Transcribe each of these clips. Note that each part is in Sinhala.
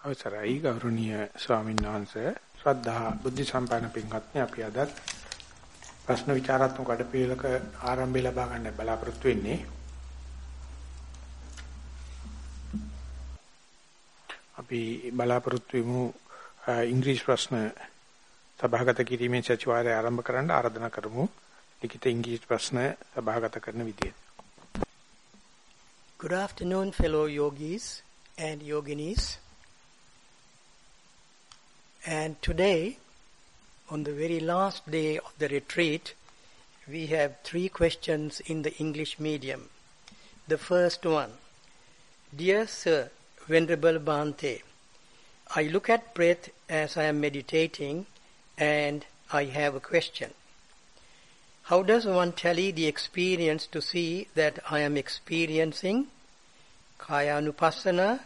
අවසරයි ගෞරවනීය ස්වාමීන් වහන්සේ. ශ්‍රද්ධා බුද්ධ සම්පන්න පින්වත්නි අපි අද ප්‍රශ්න විචාරාත්මක වැඩපිළිවෙලක ආරම්භය ලබා ගන්න බලාපොරොත්තු වෙන්නේ. අපි බලාපොරොත්තු වෙමු ඉංග්‍රීසි ප්‍රශ්න සභාගත කිරීමේ සතිವಾರය ආරම්භ කරන්න ආරාධනා කරමු. ලිඛිත ඉංග්‍රීසි ප්‍රශ්න සභාගත කරන විදියට Good afternoon fellow yogis and yoginis. And today, on the very last day of the retreat, we have three questions in the English medium. The first one Dear Sir, Venerable Bhante, I look at breath as I am meditating and I have a question. How does one tally the experience to see that I am experiencing Kaya Anupassana,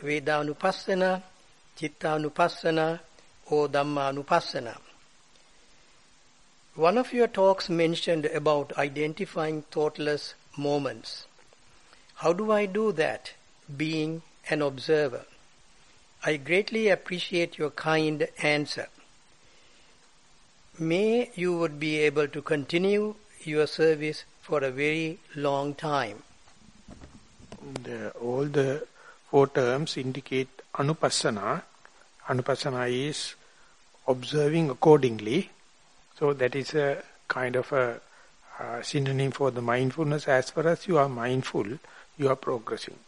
Veda Anupassana, Chitta Anupassana, or Dhammanupassana. One of your talks mentioned about identifying thoughtless moments. How do I do that, being an observer? I greatly appreciate your kind answer. May you would be able to continue your service for a very long time. The, uh, all the four terms indicate anupassana. Anupassana is observing accordingly. So that is a kind of a, a synonym for the mindfulness. As far as you are mindful, you are progressing.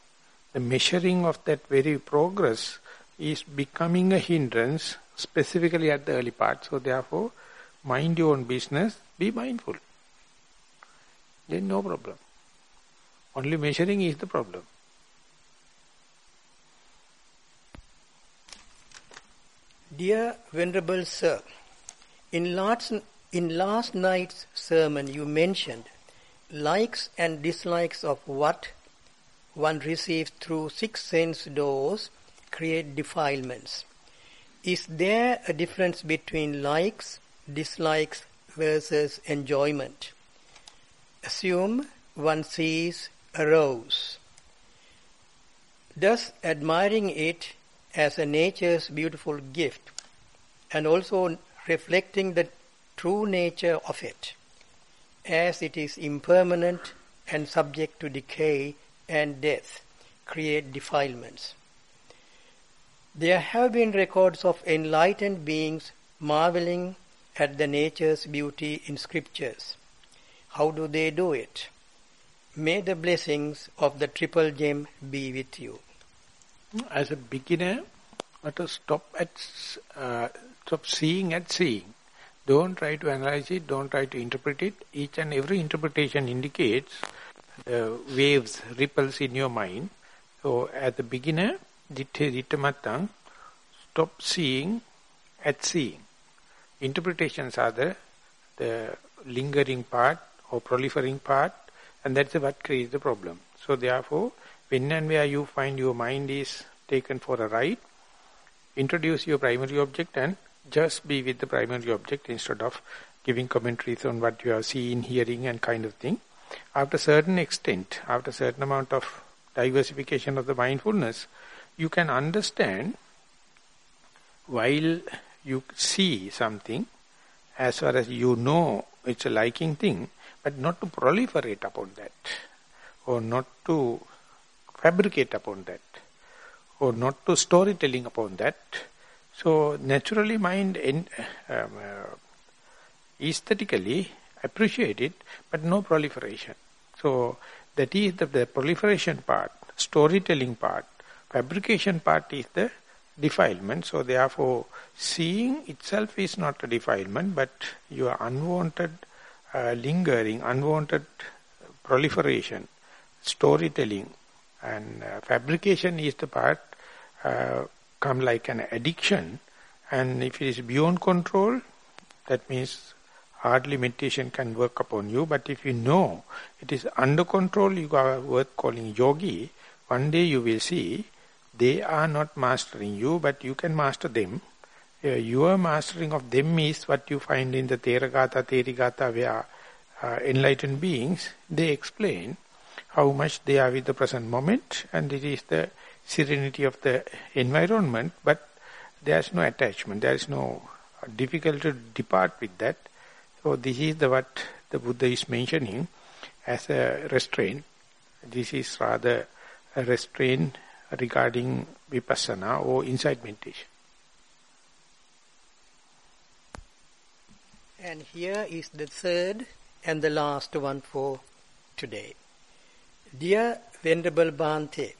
The measuring of that very progress is becoming a hindrance, specifically at the early part. So therefore, mind your own business, be mindful. Then no problem. Only measuring is the problem. Dear Venerable Sir, in last, in last night's sermon you mentioned likes and dislikes of what one receives through six sense doors create defilements. Is there a difference between likes, dislikes versus enjoyment? Assume one sees a rose. Does admiring it as a nature's beautiful gift and also reflecting the true nature of it as it is impermanent and subject to decay and death create defilements. There have been records of enlightened beings marveling at the nature's beauty in scriptures. How do they do it? May the blessings of the triple gem be with you. As a beginner, let us stop at uh, stop seeing at seeing. Don't try to analyze it, don't try to interpret it. Each and every interpretation indicates the waves, ripples in your mind. So at the beginner, ditte stop seeing at seeing. Interpretations are the, the lingering part or proliferating part and that's what creates the problem. So therefore, when and where you find your mind is taken for a ride, introduce your primary object and just be with the primary object instead of giving commentaries on what you are seeing, hearing and kind of thing. After a certain extent, after a certain amount of diversification of the mindfulness, you can understand while you see something, as far as you know it's a liking thing, but not to proliferate upon that, or not to fabricate upon that, or not to storytelling upon that. So naturally mind in, um, uh, aesthetically appreciate it, but no proliferation. So that is the, the proliferation part, storytelling part, fabrication part is the defilement. So therefore, seeing itself is not a defilement, but your unwanted uh, lingering, unwanted proliferation, storytelling, and uh, fabrication is the part uh, come like an addiction. And if it is beyond control, that means hardly meditation can work upon you. But if you know it is under control, you are worth calling yogi. One day you will see they are not mastering you, but you can master them. Uh, your mastering of them is what you find in the Theravada, Therigata, where uh, enlightened beings, they explain how much they are with the present moment and it is the serenity of the environment, but there's no attachment, there's no difficult to depart with that. So this is the what the Buddha is mentioning as a restraint. This is rather a restraint regarding vipassana or insight meditation. And here is the third and the last one for today. Dear Venerable Bhante,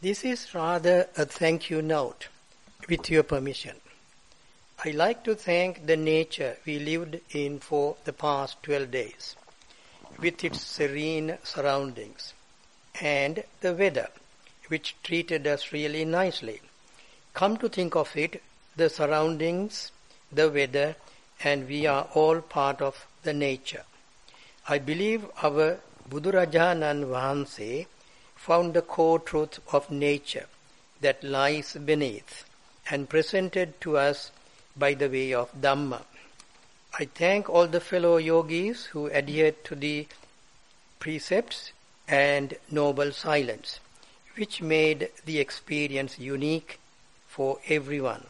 this is rather a thank you note, with your permission. I like to thank the nature we lived in for the past 12 days, with its serene surroundings, and the weather, which treated us really nicely. Come to think of it, the surroundings, the weather, and we are all part of the nature. I believe our Budurajanan Vahanse found the core truth of nature that lies beneath and presented to us by the way of Dhamma. I thank all the fellow yogis who adhered to the precepts and noble silence, which made the experience unique for everyone.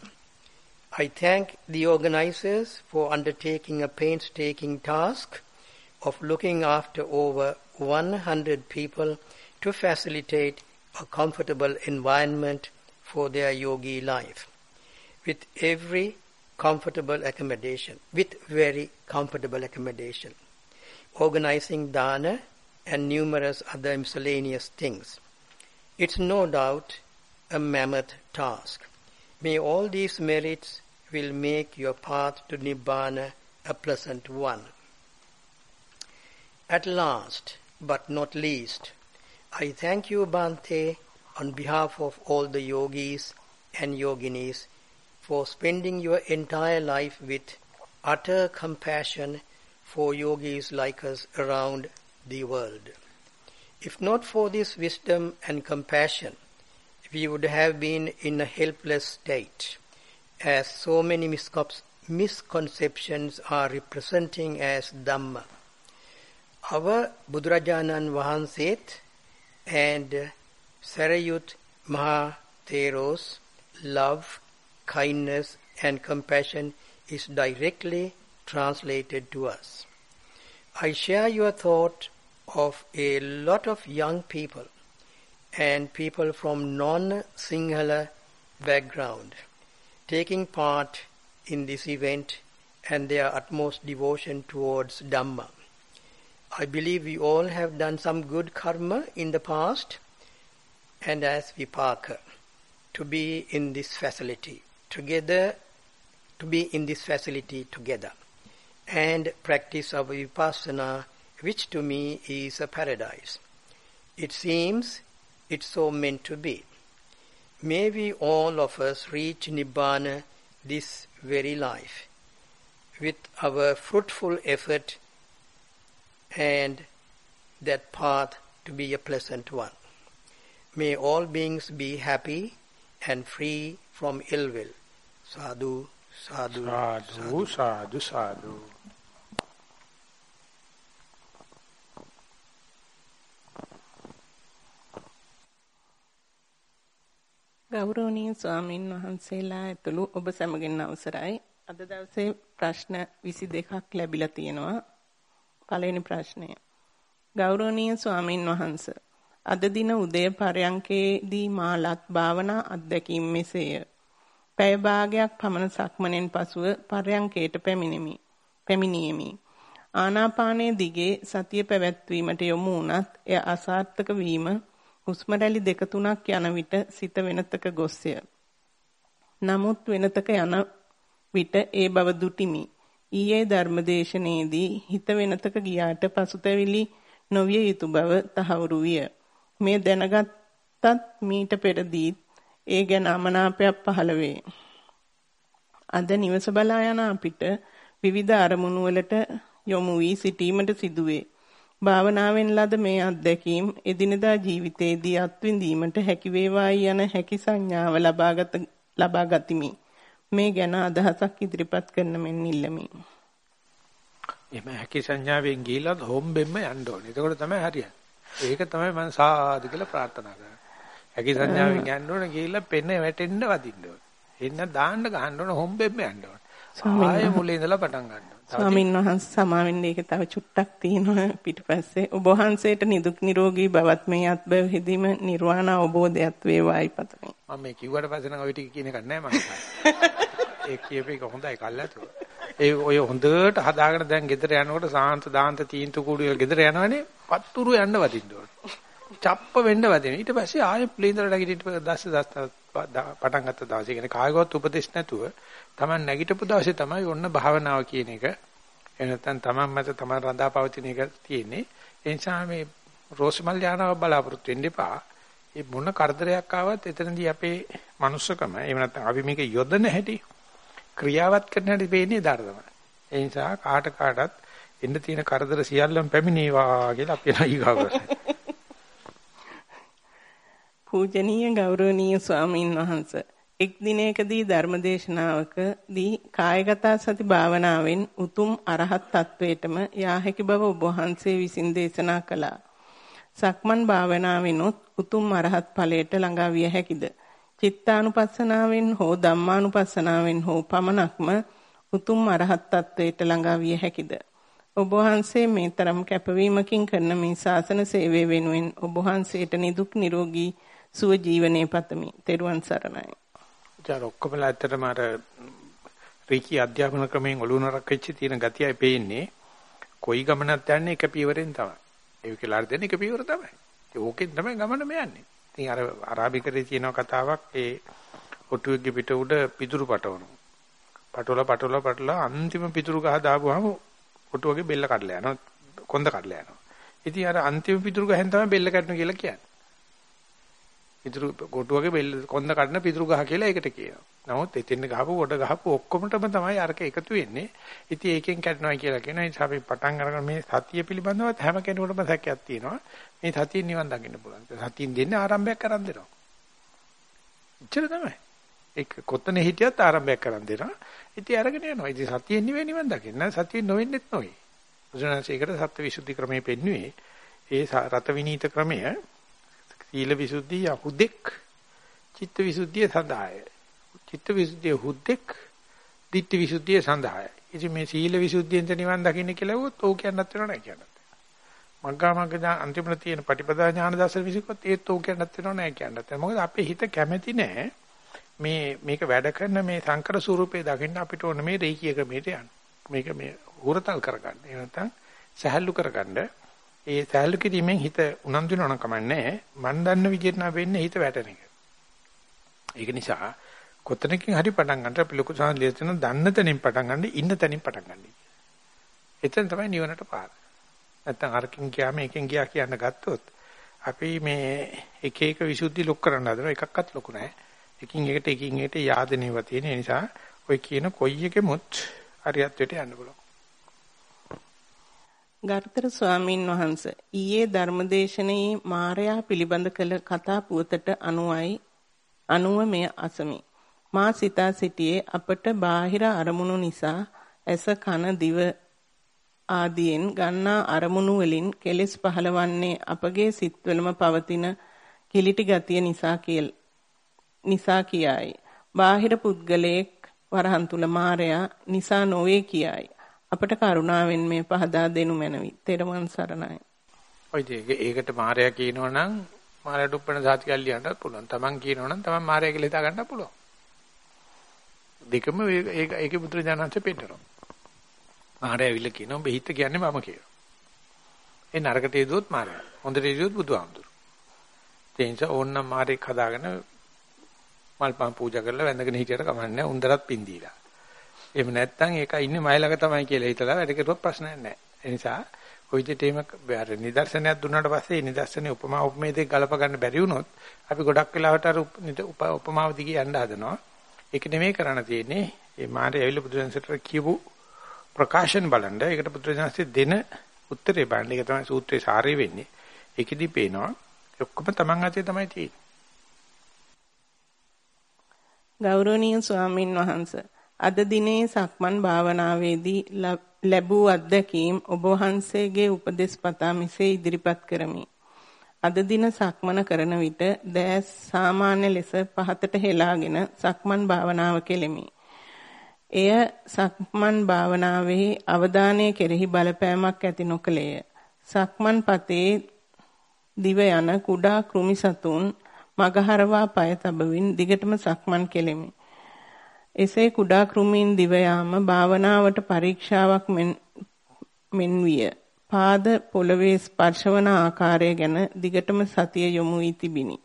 I thank the organizers for undertaking a painstaking task of looking after over 100 people to facilitate a comfortable environment for their yogi life. With every comfortable accommodation, with very comfortable accommodation, organizing dana and numerous other miscellaneous things. It's no doubt a mammoth task. May all these merits will make your path to Nibbana a pleasant one. At last, but not least, I thank you, Bhante, on behalf of all the yogis and yoginis for spending your entire life with utter compassion for yogis like us around the world. If not for this wisdom and compassion, we would have been in a helpless state, as so many misconceptions are representing as Dhamma. Our Buddharajanan Vahanset and Sarayut Mahathero's love, kindness and compassion is directly translated to us. I share your thought of a lot of young people and people from non-Sinhala background taking part in this event and their utmost devotion towards Dhamma. I believe we all have done some good karma in the past and as Vipaka to be in this facility together, to be in this facility together and practice of vipassana which to me is a paradise. It seems it's so meant to be. May we all of us reach Nibbana this very life with our fruitful effort and that path to be a pleasant one. May all beings be happy and free from ill will. Sadhu, sadhu, sadhu, sadhu, sadhu. ගෞරවනීය ස්වාමින් වහන්සේලා ඇතුළු ඔබ සැමගෙන් අවසරයි. අද දවසේ ප්‍රශ්න 22ක් ලැබිලා තියෙනවා. පළවෙනි ප්‍රශ්නය. ගෞරවනීය ස්වාමින් වහන්ස අද දින උදය පරයන්කේදී මාලත් භාවනා අත්දැකීම් මෙසේය. පැය භාගයක් පමණ සක්මනෙන් පසුව පරයන්කේට පැමිණෙමි. පැමිණීමි. ආනාපානයේ දිගේ සතිය පැවැත්වීමට යොමු වුණත් එය අසාර්ථක වීම හුස්ම රැලි දෙක තුනක් යන විට සිත වෙනතක ගොස්ය. නමුත් වෙනතක යන විට ඒ බව දුටිමි. ඊයේ ධර්මදේශනයේදී හිත වෙනතක ගියාට පසුතැවිලි නොවිය යුතු බව තහවුරු විය. මේ දැනගත්තත් මීට පෙරදී ඒ ගැන අමනාපයක් පහළ වේ. අද නිවස බලා යන අපිට විවිධ අරමුණු වලට යොමු වී සිටීමට සිදුවේ. භාවනාවෙන් ලද මේ අත්දැකීම් එදිනදා ජීවිතයේදී අත්විඳීමට හැකි වේවායි යන හැකි සංඥාව ලබාගත ලබා ගතිමි. මේ ගැන අදහසක් ඉදිරිපත් කරන මෙන් ඉල්ලමි. එහම හැකි සංඥාවෙන් ගිහිල්ලා හොම්බෙන්න යන්න ඕනේ. එතකොට තමයි හරියන්නේ. ඒක තමයි මම සාදු කියලා ප්‍රාර්ථනා කරන්නේ. හැකි සංඥාවෙන් යන්න ඕන ගිහිල්ලා පෙන වැටෙන්න වදින්න ඕන. එන්න දාන්න ගහන්න ඕන හොම්බෙන්න යන්න ඕන. ආයෙ මුලින් ඉඳලා පටන් ගන්න. ස්වාමීන් වහන්සේ සමාවෙන්න ඒක තව චුට්ටක් තියෙනවා පිටිපස්සේ ඔබ වහන්සේට නිදුක් නිරෝගී බවත් මේ අත්බව හිදීම නිර්වාණ අවබෝධයත් වේවායි පතමි. මම මේ කිව්වට පස්සේ නම් ওই ටික කියන එක නෑ මම. ඒ කියපේ එක හොඳයි කල්ලාතු. ඒ ඔය හොඳට හදාගෙන දැන් ගෙදර යනකොට සාන්ත දාන්ත තීන්තු කුඩු ගෙදර යනවනේ පත්තුරු යන්න වදින්න ඕන. චප්ප වෙන්න වදින. ඊට පස්සේ ආයෙ ප්ලේන්දර නැගිටිට දස්ස දස්ස පටන් ගත්ත දවසේ කියන්නේ කායගත උපදේශ නැතුව Taman නැගිටපු දවසේ තමයි ඔන්න භාවනාව කියන එක එහෙනම් Taman මත Taman රඳා පවතින එක තියෙන්නේ. ඒ නිසා මේ රෝසමල් යානාව බලාපොරොත්තු වෙන්න එපා. ඒ මොන කරදරයක් ආවත් එතනදී අපේ manussකම එහෙම නැත්නම් අපි මේක යොදන හැටි ක්‍රියාවත් කරන හැටි වෙන්නේ ධර්ම. ඒ නිසා කාට කාටත් එන්න තියෙන කරදර සියල්ලම පැමිණේවා කියලා අපි ඊගාව පූජනීය ගෞරවනීය ස්වාමින් වහන්සේ එක් දිනයකදී ධර්මදේශනාවකදී කායගත සති භාවනාවෙන් උතුම් අරහත් තත්වයටම යා හැකි බව ඔබ වහන්සේ විසින් දේශනා කළා. සක්මන් භාවනාවෙනොත් උතුම් අරහත් ඵලයට ළඟා විය හැකිද? චිත්තානුපස්සනාවෙන් හෝ ධම්මානුපස්සනාවෙන් හෝ පමණක්ම උතුම් අරහත් තත්වයට ළඟා විය හැකිද? ඔබ වහන්සේ මේ තරම් කැපවීමකින් කරන මේ ශාසන සේවය වෙනුවෙන් ඔබ වහන්සේට නිදුක් නිරෝගී සුව ජීවනයේ පතමි. තෙරුවන් සරණයි. ඊට ඔක්කොමලා ඇත්තටම අර රීකි අධ්‍යාපන ක්‍රමයෙන් ඔලුනරක් වෙච්ච තියෙන ගතියයි පේන්නේ. කොයි ගමනක් යන්නේ එක පියවරෙන් තමයි. ඒ කියලා දෙන්නේ එක පියවර තමයි. ඕකෙන් තමයි ගමන මෙයන්නේ. ඉතින් අර අරාබිකරේ තියෙන කතාවක් ඒ ඔටුවෙගේ පිට උඩ පිදුරු පටවනවා. පටවල පටවල පටවල අන්තිම පිදුරු ගහ දාපුවාම ඔටුවගේ බෙල්ල කඩලා යනවා. කොන්ද කඩලා යනවා. ඉතින් අර අන්තිම පිදුරු ගහෙන් තමයි බෙල්ල කඩනවා කියලා කියන්නේ. පිටුරු කොටුවගේ බෙල්ල කොන්ද කඩන පිටුරු ගහ කියලා ඒකට කියනවා. නමුත් එතෙන් ගහපු කොට ගහපු ඔක්කොමටම තමයි අරක එකතු වෙන්නේ. ඉතින් ඒකෙන් කැඩනවා කියලා කියනවා. ඒ නිසා අපි පටන් අරගෙන මේ සතිය පිළිබඳව හැම කෙනෙකුටම සැකයක් තියෙනවා. මේ සතියෙන් නිවන් දකින්න පුළුවන්. සතියෙන් දෙන්නේ ආරම්භයක් කරන් දෙනවා. ඉච්චර තමයි. ඒක කොතන හිටියත් ආරම්භයක් කරන් දෙනවා. ඉතින් අරගෙන යනවා. ඉතින් සතියෙන් නෙවෙයි නිවන් දකින්න. සතියෙන් නොවෙන්නෙත් නොවේ. බුදුරජාණන්සේකට සත්‍ය විසුද්ධි ක්‍රමයේ පෙන්වුවේ ඒ රත විනීත ක්‍රමය සීල විසුද්ධිය හුදෙක් චිත්ත විසුද්ධිය සඳහාය. චිත්ත විසුද්ධිය හුදෙක් ditthi විසුද්ධිය සඳහාය. ඉතින් මේ සීල විසුද්ධියෙන් නිවන් දකින්න කියලා වුත් ඕක කියන්නත් වෙනව නැහැ කියන්නත්. මග්ගා මග්ග අන්තිමට තියෙන පටිපදා ඥාන දර්ශන විසිකොත් ඒත් ඕක කියන්නත් වෙනව නැහැ කියන්නත්. මොකද අපේ හිත කැමැති නැහැ මේ මේක වැඩ කරන මේ සංකර ස්වරූපේ දකින්න අපිට ඕන මේ රේකී ක්‍රමයට යන්න. මේක මේ හුරතල් කරගන්න. එහෙම නැත්නම් සහැල්ලු කරගන්න. ඒ සෑහළු කිරීමෙන් හිත උනන්දු වෙනව නම් කමන්නේ මන් දන්න විදිහට නම් වෙන්නේ හිත වැටෙන එක. ඒක නිසා කොතනකින් හරි පටන් ගන්නට අපි ලොකු සාහලිය තියෙන දන්න තැනින් පටන් ගන්න ඉන්න තැනින් පටන් ගන්න. එතෙන් තමයි නිවනට පාර. නැත්තම් අරකින් ගියාම එකෙන් ගියා කියන්න ගත්තොත් අපි මේ එක එක විසුද්ධි ලොක් කරන්න හදනවා එකක්වත් ලොකු නැහැ. එකින් එකට එකින් එකට යාදනේව තියෙන නිසා ඔය කියන කොයි එකෙමුත් හරියත්වයට යන්න පුළුවන්. ගරුතර ස්වාමින් වහන්ස ඊයේ ධර්මදේශනයේ මාරයා පිළිබඳ කළ කතා පුවතට අනුවයි අනුව මෙය අසමි. මා සිතා සිටියේ අපට බාහිර අරමුණු නිසා ඇස කන දිව ආදියෙන් ගන්නා අරමුණු වලින් කෙලෙස් පහළවන්නේ අපගේ සිත්වලම පවතින කිලිටි ගතිය නිසා කියල් නිසා කියයි. බාහිර පුද්ගලයෙක් වරහන් තුල මාරයා නිසා නොවේ කියයි. අපට කරුණාවෙන් මේ පහදා දෙනු මැනවි. තෙරුවන් සරණයි. ඔය දෙක ඒකට මායя කියනවා නම් මායя දුප්පණ සාතිකල් ලියන්නත් පුළුවන්. Taman කියනවා නම් Taman මායя කියලා හිතා ගන්නත් පුළුවන්. දෙකම ඒක ඒකේ පුදුර ජානන්තේ පෙන්නනවා. මායя විල කියනවා බෙහිත කියන්නේ මම කියනවා. ඒ නරකට යදුවොත් මායя. හොඳට යදුවොත් බුදුහාමුදුරු. ඒ නිසා ඕන්නම් මායෙක් හදාගෙන මල් පම් පූජා කරලා වැඳගෙන හිටියට කමන්නේ උන්දරත් පින් දීලා. එහෙම නැත්නම් ඒක ඉන්නේ මයි ළඟ තමයි කියලා හිතලා වැඩ කරුවොත් ප්‍රශ්නයක් නැහැ. ඒ නිසා ওই විදිහට එහෙම අර නිදර්ශනයක් දුන්නාට පස්සේ නිදර්ශනේ උපමා උපමේය දෙක ගලප ගන්න බැරි වුණොත් අපි ගොඩක් වෙලාවට අර උපමාව දිගේ යන්න හදනවා. ඒක නෙමෙයි කරන්න තියෙන්නේ. මේ මාරේ ඇවිල්ලා බුදුරජාණන්සේට කියපු ප්‍රකාශන බලන්න. ඒකට බුදුරජාණන්සේ දෙන උත්තරේ බලන්න. ඒක තමයි සූත්‍රයේ සාරය වෙන්නේ. ඒකෙදි පේනවා ඔක්කොම Taman අතේ තමයි තියෙන්නේ. ගෞරවනීය ස්වාමින් වහන්සේ අද දිනේ සක්මන් භාවනාවේදී ලැබූ අත්දැකීම් ඔබ වහන්සේගේ උපදෙස් පතා මෙසේ ඉදිරිපත් කරමි. අද දින සක්මන කරන විට දැස් සාමාන්‍ය ලෙස පහතට හෙලාගෙන සක්මන් භාවනාව කෙලෙමි. එය සක්මන් භාවනාවේ අවධානය කෙරෙහි බලපෑමක් ඇති නොකලේය. සක්මන් පතේ දිව යන කුඩා කෘමි සතුන් මගහරවා පය තබමින් දිගටම සක්මන් කෙලෙමි. එසේ කුඩා කෘමීන් දිව යාම භාවනාවට පරීක්ෂාවක් මෙන් විය. පාද පොළවේ ස්පර්ශවන ආකාරය ගැන දිගටම සතිය යොමු වී තිබිනි.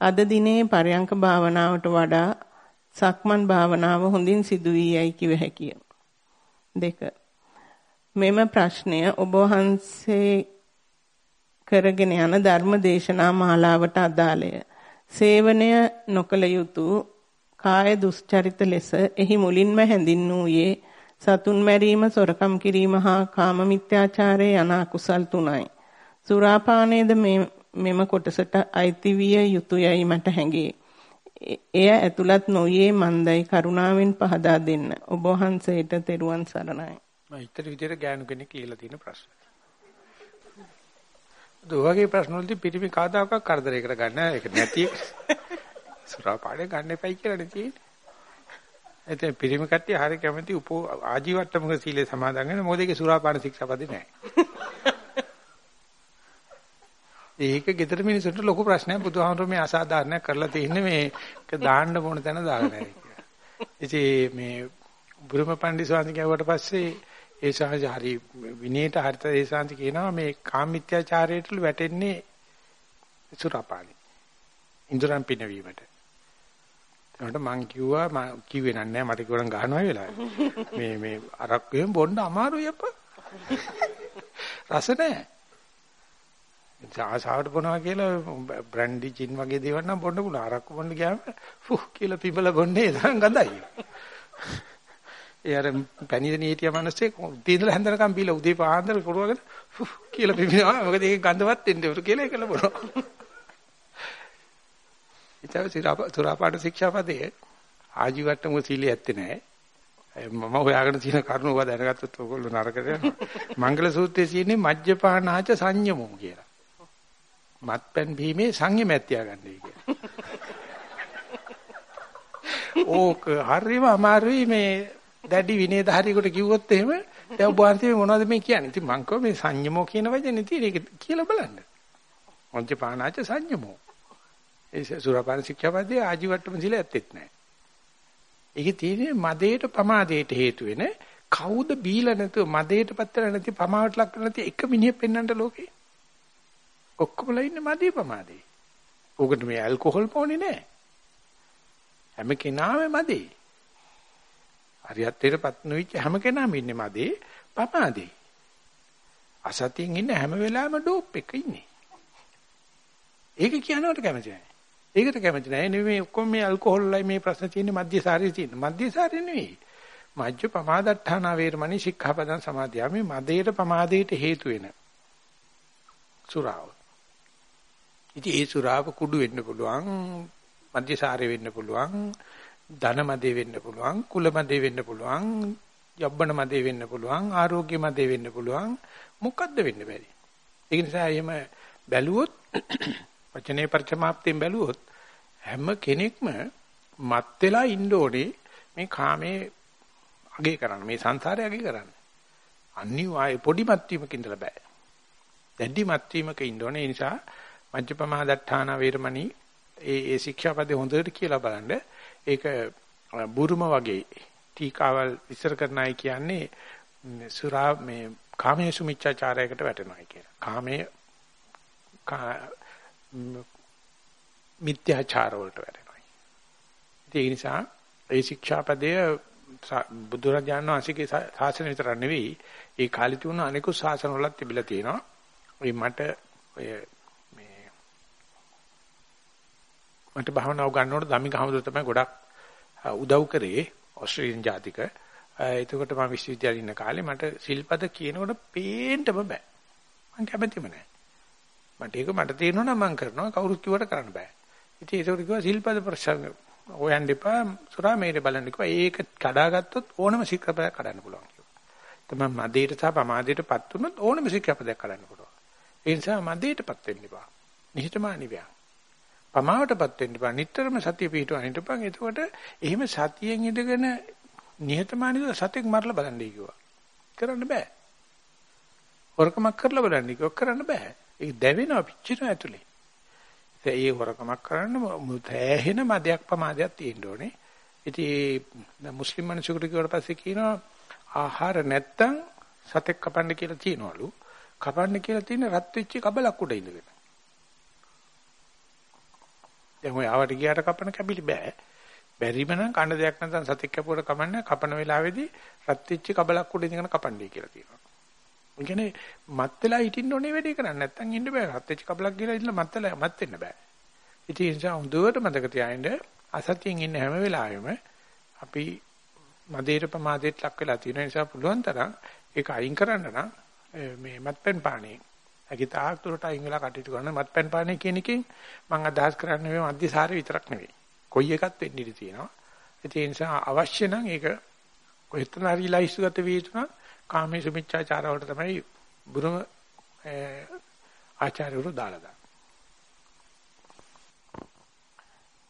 අද දිනේ පරයන්ක භාවනාවට වඩා සක්මන් භාවනාව හොඳින් සිදු වී යයි කිව හැකිය. දෙක මෙම ප්‍රශ්නය ඔබ වහන්සේ කරගෙන යන ධර්ම දේශනා මාලාවට අදාළය. සේවනය නොකළ යුතු කාය දුස්චරිත ලෙස එහි මුලින්ම හැඳින්වූයේ සතුන් මැරීම, සොරකම් කිරීම හා කාම මිත්‍යාචාරය යන අකුසල් තුනයි. සුරාපානයේද මෙම කොටසට අයිති විය යුතුයයි මට හැඟේ. එය ඇතුළත් නොයේ මන්දයි කරුණාවෙන් පහදා දෙන්න. ඔබ වහන්සේට තෙරුවන් සරණයි. මම ඊතර විදියට ගෑනු කෙනෙක් කියලා තියෙන ප්‍රශ්න. දුවගේ ප්‍රශ්න වලදී පිටිමි කාදාකක් කරදරයකට ගන්න ඒක නැති සුරාපානේ ගන්න එපයි කියලා නේ තියෙන්නේ. එතෙන් පිරිමි කට්ටිය හරි කැමති උප ආජීවට්ටමක සීලේ සමාදන් වෙන මොකද ඒකේ සුරාපාන ශික්ෂාපදේ නැහැ. ඒක ගෙදර මිනිස්සුන්ට ලොකු ප්‍රශ්නයක් බුදුහාමුදුරුවෝ මේ අසාධාරණයක් කරලා තින්නේ මේක දාන්න ඕන තැන දාලා නැහැ කියලා. ඉතින් මේ බුරුම පණ්ඩිත කියවට පස්සේ ඒ සහජ හරි විනේට හරිත ඒ සාන්ති කියනවා මේ කාමීත්‍යාචාරයට වැටෙන්නේ සුරාපානි. ඉන්ද්‍රයන් පිනවීමට. එතකොට මං කිව්වා මං කිව්වේ නෑ මට කිව්වනම් ගහනවා වෙලාවේ. මේ මේ අරක්කුවෙන් බොන්න අමාරුයි අප්පා. රස නෑ. ආසාවට බොනවා කියලා බ්‍රැන්ඩි ජින් වගේ දේවල් නම් බොන්න පුළුවන්. අරක්කු බොන්න ගියාම ෆුහ් කියලා පිඹල බොන්නේ එතන ගඳයි. ඒ අර පැණිදෙන හිටිය මිනිස්සේ උදේ ඉඳලා හැන්දනකම් බීලා උදේ පාන්දර පුරවගෙන ෆුහ් කියලා පිඹිනවා. මොකද ඒක ගඳවත් එන්නේ උරු කියලා ඒකල බොනවා. ඊට සුරාපාට ශික්ෂාපදයේ ආජීවට්ටම සීලිය ඇත්තේ නැහැ. මම හොයාගෙන තියෙන කරුණ ඔබ දැනගත්තොත් ඔයගොල්ලෝ නරකට යනවා. මංගල සූත්‍රයේ තියෙන්නේ මජ්ජපානාච සංයමෝ කියලා. මත්පැන් බීමේ සංයමයක් තියාගන්නයි කියලා. ඕක හරිම අමාරුයි මේ දැඩි විනයධාරියෙකුට කිව්වොත් එහෙම දැන් ඔබ වහන්සේ මොනවද මේ කියන්නේ? ඉතින් මං කව මේ සංයමෝ කියන වචනේ තියෙන ඒක කියලා බලන්න. මජ්ජපානාච සංයමෝ ඒ සුරපාන ශික්ෂාපදයේ ආජීවට්ටම සිල ඇත්තෙත් නැහැ. ඒකේ තියෙන්නේ මදේට පමාදේට හේතු වෙන කවුද බීලා නැතුව මදේට පත්තර නැති පමාවට ලක් නැති එක මිනිහෙක් පෙන්වන්නට ලෝකේ. ඔක්කොමලා ඉන්නේ මදේ පමාදේ. උකට මේ ඇල්කොහොල් පොන්නේ නැහැ. හැම කෙනාම මදේ. හරියටේටපත් නොවිච්ච හැම කෙනාම ඉන්නේ මදේ පමාදේ. අසතියෙන් ඉන්න හැම වෙලාවෙම ඩෝප් එක ඉන්නේ. ඒක කියනවට කැමති නැහැ. ඒකට කැමති නැහැ. නෙමෙයි ඔක්කොම මේ ඇල්කොහොල්ලයි මේ ප්‍රශ්න තියෙන්නේ මධ්‍යසාරයේ තියෙන. මධ්‍යසාරේ නෙවෙයි. මජ්ජ පමාදට්ඨාන වේරමණී සික්ඛාපදං සමාදියාමි මදේට පමාදයට හේතු වෙන සුරාව. ඉතින් ඒ සුරාව කුඩු වෙන්න පුළුවන්, මධ්‍යසාරේ වෙන්න පුළුවන්, ධන මදේ වෙන්න පුළුවන්, කුල මදේ වෙන්න පුළුවන්, යබ්බන මදේ වෙන්න පුළුවන්, ආරෝග්‍ය මදේ වෙන්න පුළුවන්. මොකද්ද වෙන්න බැරි. ඒ නිසා එහෙම බැලුවොත් වචනේ පරිචමාප්තියෙන් බැලුවොත් හැම කෙනෙක්ම මත් වෙලා ඉන්න ඕනේ මේ කාමයේ අගේ කරන්න මේ සංසාරය අගේ කරන්න. අනිවාර්ය පොඩි මත්වීමක ඉඳලා බෑ. දැඩි මත්වීමක ඉන්න ඕනේ. ඒ නිසා මජ්ජපමා දට්ඨාන වේරමණී ඒ ඒ ශික්ෂාපදේ හොඳට කියලා බලන්න. ඒක බුරුම වගේ ටීකාවල් විස්තර කරන අය කියන්නේ සුරා මේ කාමයේ සුමිච්ඡාචාරයකට වැටෙනවා කියලා. කාමයේ මිත්‍යාචාර වලට වැටෙනවා. ඒ නිසා ඒ ශික්ෂාපදය බුදුරජාණන් වහන්සේගේ ශාසනය විතර නෙවෙයි ඒ කාලේ තිබුණ අනිකුත් ශාසන වලත් තිබිලා තියෙනවා. ඔය මට ඔය මේ මට භාවනාව ගන්නකොට ධම්මික හමුදුර තමයි ගොඩක් උදව් කරේ ඕස්ට්‍රේලියානු ජාතික. එතකොට මම විශ්වවිද්‍යාලේ ඉන්න කාලේ මට සිල්පද කියනකොට පේන්නම බෑ. මම කැමතිම නෑ. මට ඒක මට තේරෙනවා නම් මම කරනවා කවුරුත් කිව්වට කරන්න බෑ. ඉතින් ඒක කිව්වා සිල්පද ප්‍රශ්න හොයන්න එපා සුරාමේරේ බලන්න කිව්වා. ඒක කඩාගත්තොත් ඕනම සික්කපදයක් කඩන්න පුළුවන් කිව්වා. තමයි මදේට සහ පමාදේටපත් වුණොත් ඕනම සික්කපදයක් කඩන්න පුළුවන්. ඒ නිසා මදේටපත් වෙන්න එපා. නිහතමානී වෙන්න. පමාවටපත් වෙන්න බෑ. නිටතරම සතිය පිටවන්න හිටපන්. එතකොට එහෙම සතියෙන් ඉඳගෙන නිහතමානීව සතෙක් මරලා බලන්නයි කිව්වා. කරන්න බෑ. හොරකමක් කරලා බලන්න කිව්වා කරන්න බෑ. ඒක දැවෙනවා පිච්චෙනවා ඇතුලේ. ඒ හොරකමක් කරන්න මුතෑහෙන මදයක් පමාදයක් තියෙන්න ඕනේ. ඉතින් මුස්ලිම් මිනිසෙකුට කිව්වට පස්සේ කියනවා ආහාර නැත්තම් සතෙක් කපන්න කියලා තියනවලු. කපන්න කියලා තියෙන රත් වෙච්ච කබලක් උඩ ඉඳගෙන. දැන් ඔය ආවට ගියාට කපන කැබිලි බෑ. බැරිම නම් කන්න දෙයක් නැත්නම් සතෙක් කැපුවට කමන්නේ කපන වෙලාවේදී රත් වෙච්ච කබලක් උඩ ඉඳගෙන කපන්නයි කියලා කියනවා. ඒ කියන්නේ මත් වෙලා හිටින්න ඕනේ වැඩේ කරන්නේ නැත්නම් ඉන්න බෑ. රත් වෙච්ච කබලක් ගිහලා ඉන්න මත් වෙලා මත් වෙන්න බෑ. ඉතින් ඒ නිසා හොඳට මතක තියාගන්න අසතියෙන් ඉන්න හැම වෙලාවෙම අපි මදේට ප්‍රමාදයට ලක් වෙලා තියෙන නිසා පුළුවන් තරම් ඒක අයින් කරන්න නම් මේ මත්පැන් පානේ අගේ තාක් දුරට අයින් වෙලා කටයුතු කරන මත්පැන් පානේ කියන එකෙන් මම අදහස් කරන්නේ මේ මධ්‍යසාරය විතරක් නෙවෙයි. කොයි එකක් වෙන්න ඉඩ තියෙනවා. ඒ නිසා අවශ්‍ය නම් ඒක කොහෙත්න හරි ලයිස්තු ගත වේතුනා කාමයේ සුමිච්ඡාචාර වලට තමයි බුරුම ආචාර්යවරු දාලා දාන්නේ.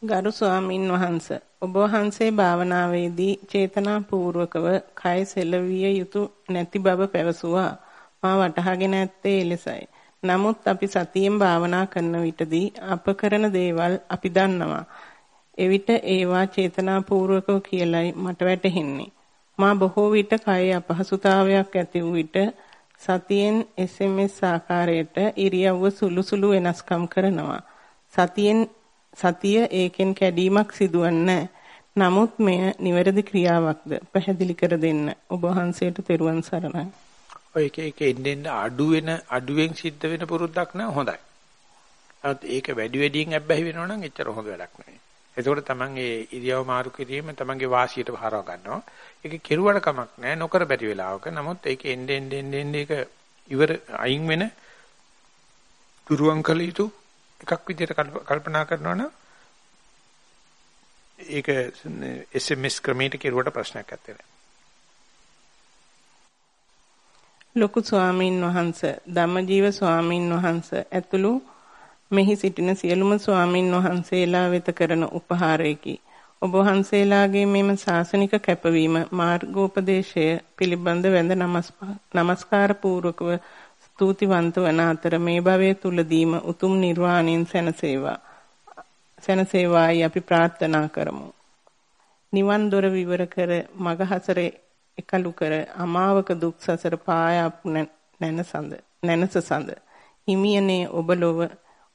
ගරු ස්වාමින් වහන්ස ඔබ වහන්සේ භාවනාවේදී චේතනාපූර්වකව කය සෙලවිය යුතු නැති බව පැවසුවා. මා වටහාගෙන ඇත්තේ එලෙසයි. නමුත් අපි සතියෙන් භාවනා කරන විටදී අප කරන දේවල් අපි දන්නවා. එවිට ඒවා චේතනාපූර්වකව කියලයි මට වැටහෙන්නේ. මා බොහෝ විට කයේ අපහසුතාවයක් ඇති වූ විට සතියෙන් SMS ආකාරයට ඉරියව්ව සුළු සුළු වෙනස්කම් කරනවා. සතියෙන් සතිය ඒකෙන් කැඩීමක් සිදුවන්නේ නමුත් මෙය නිවැරදි ක්‍රියාවක්ද පැහැදිලි කර දෙන්න. ඔබ වහන්සේට තෙරුවන් සරණයි. ඔය එක එක එන්නෙන් අඩු වෙන අඩුවෙන් සිද්ධ වෙන පුරුද්දක් නම් හොඳයි. නමුත් ඒක වැඩි වැඩියෙන් අබ්බැහි වෙනවා නම් එච්චර හොඳ වැඩක් නෙවෙයි. එතකොට තමන් ඒ ඉරියව් මාරු කිරීම තමන්ගේ වාසියට හරව ගන්නවා. ඒක කෙරුවට කමක් නැහැ නොකර බැරි වෙලාවක. නමුත් ඒක එන්න එන්න එන්න ඒක ඉවර අයින් වෙන දුරුවන් කළ යුතු එකක් විදිහට කල්පනා කරනවා නම් ඒක SMS ක්‍රමයට කෙරුවට ප්‍රශ්නයක් නැත්තේ. ලොකු ස්වාමින් වහන්සේ ධම්මජීව ස්වාමින් වහන්සේ ඇතුළු මෙහි සිටින සියලුම ස්වාමින් වහන්සේලා වෙත කරන උපහාරයකි. ඔබ වහන්සේලාගේ මෙම ශාසනික කැපවීම මාර්ගෝපදේශය පිළිබඳ වැඳ නමස්කාර පූර්වකව ස්තුතිවන්ත වන අතර මේ භවයේ තුලදීම උතුම් නිර්වාණයෙන් සැනසේවා. සැනසේවායි අපි ප්‍රාර්ථනා කරමු. නිවන් දොර විවර කර මගහසර එකලු කර අමාවක දුක් සසර පායාප් නැනසඳ නැනස සඳ හිමියනේ ඔබ ලොව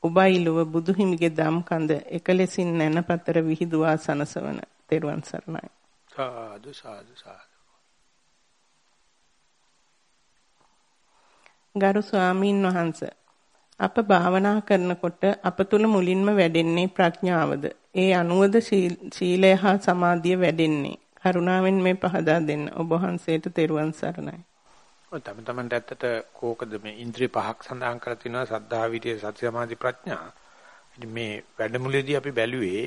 ඔබයි ලොව බුදුහිමිගේ දම් කඳ එකලෙසින් නැනපතර විහිදුවා සනසවන තෙරුවන් සරණයි. සාදු සාදු සාදු. ගරු ස්වාමීන් වහන්ස අප භාවනා කරනකොට අප තුල මුලින්ම වැඩෙන්නේ ප්‍රඥාවද? ඒ අනුවද සීලය හා සමාධිය වැඩෙන්නේ? කරුණාවෙන් මේ පහදා දෙන්න ඔබ වහන්සේට තෙරුවන් සරණයි තම තමන්ට ඇත්තට කෝකද මේ ඉන්ද්‍රිය පහක් සඳහන් කරලා තිනවා සද්ධා විරිය සති සමාධි ප්‍රඥා ඉතින් මේ වැඩමුළුවේදී අපි බැලුවේ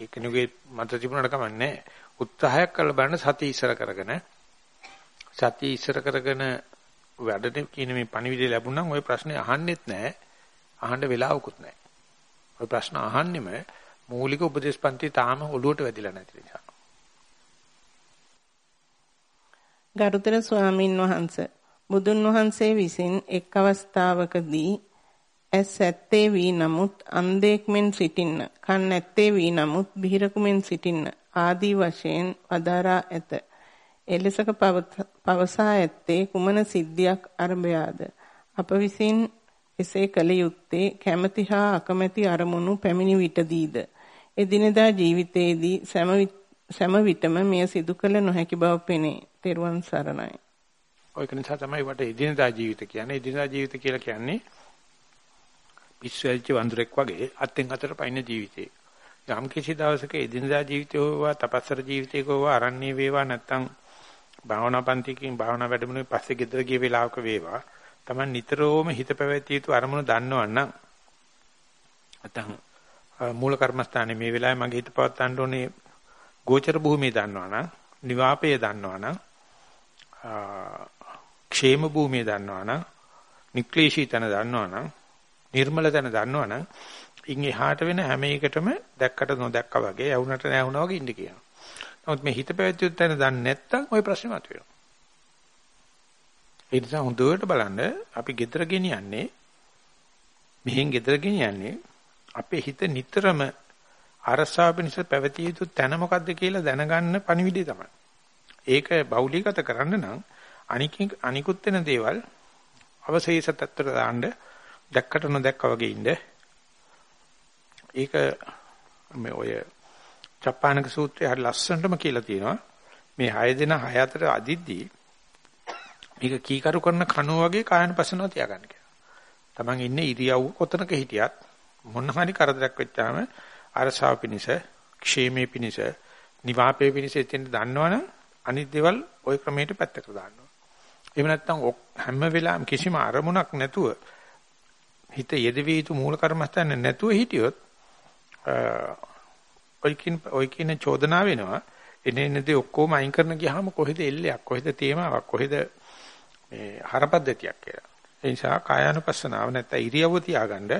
ඒකනුගේ මත තිබුණාට කමන්නේ උත්සාහයක් කරලා බලන්න සතිය ඉස්සර කරගෙන සතිය ඉස්සර කරගෙන වැඩට කියන මේ පණිවිඩය ලැබුණනම් ওই ප්‍රශ්නේ අහන්නෙත් නැහැ. අහන්න වෙලාවකුත් නැහැ. ওই ප්‍රශ්න අහන්නෙම මූලික උපදේශ පන්ති තාම ඔළුවට වැදිලා නැති නිසා. ගරුතර ස්වාමින් වහන්සේ බුදුන් වහන්සේ විසින් එක් අවස්ථාවකදී ඇස් ඇත්තේ වී නමුත් අන්ධෙක් මෙන් සිටින්න කන් ඇත්තේ වී නමුත් බිහිරකු මෙන් සිටින්න ආදී වශයෙන් වදාරා ඇත. එලෙසක පවසා ඇත්තේ කුමන සිද්ධියක් අරබයාද අප විසින් එසේ කළ යුත්තේ කැමැති හා අකමැති අරමුණු පැමිණි විටදීද? එදිනෙදා ජීවිතයේදී සෑම විටම මෙය සිදු කළ නොහැකි බව පෙනේ. තෙරුවන් සරණයි. ඔය කෙනා තමයි වට එදිනෙදා ජීවිත කියන්නේ. එදිනෙදා ජීවිත කියලා කියන්නේ පිස්සුවැල්ච වඳුරෙක් වගේ අත්ෙන් අතට පයින් ජීවිතේ. යම් කිසි දවසක එදිනෙදා ජීවිතේ හෝවා තපස්සර ජීවිතේ හෝවා අරණ්‍ය වේවා නැත්තම් භාවනා පන්තිකින් භාවනා වැඩමුළුවේ පස්සේ ගෙදර ගිය වෙලාවක වේවා Taman නිතරම හිත පැවැත්විය යුතු අරමුණු දන්නවනම් නැත්නම් මූල කර්මස්ථානේ මේ වෙලාවේ මගේ හිත පවත් ගන්න ඕනේ ගෝචර භූමිය දන්නවනම් නිවාපය දන්නවනම් ക്ഷേම භූමිය දන්නවනම් නික්ලේශී තන දන්නවනම් නිර්මල තන දන්නවනම් ඉන් එහාට වෙන හැම එකටම දැක්කට නොදැක්කා වගේ යවුනට නැහුණා වගේ ඉන්න කියනවා. නමුත් මේ හිත පැවැත්වියත් තැන දන්නේ නැත්නම් ওই ප්‍රශ්නේ මතුවෙනවා. ඒ නිසා හොඳට බලන්න අපි gedara ගෙනියන්නේ මෙහෙන් gedara ගෙනියන්නේ අපේ හිත නිතරම අරසාව පිණිස පැවතිය යුතු තැන මොකද්ද කියලා දැනගන්න පණිවිඩය තමයි. ඒක බෞලීගත කරන්න නම් අනික අනිකුත් වෙන දේවල් අවශේෂ තත්ත්වයට දාන්න දැක්කට නොදැක්කා වගේ ඉන්න. ඒක මේ ඔය චප්පානක සූත්‍රය හරි ලස්සනටම කියලා තියෙනවා. මේ හය දෙනා හය අතර අදිද්දී මේක කීකරු කරන කණුව වගේ කායන පසනවා තියාගන්න කියලා. Taman ඉන්නේ ඉරියව් කොතනක හිටියත් මොන හරි කරදරයක් වෙච්චාම අරසාව පිණිස, ക്ഷേමයේ පිණිස, නිවාපේ පිණිස එතෙන් දන්නවනම් අනිත් දේවල් ওই ක්‍රමයට පැත්තකට දානවා. එහෙම නැත්නම් හැම වෙලාවෙම කිසිම අරමුණක් නැතුව හිත යෙදවිය යුතු මූල කර්මස්ථාන නැතුව හිටියොත් ඔයිකින් ඔයිකින චෝදනා වෙනවා. එනේ නැති ඔක්කොම අයින් කරන ගියාම කොහෙද එල්ලයක් කොහෙද තේමාවක් කොහෙද මේ හරපද්ධතියක් කියලා. ඒ නිසා කායානුපස්සනාව නැත්නම් ඉරියව්ව තියාගන්න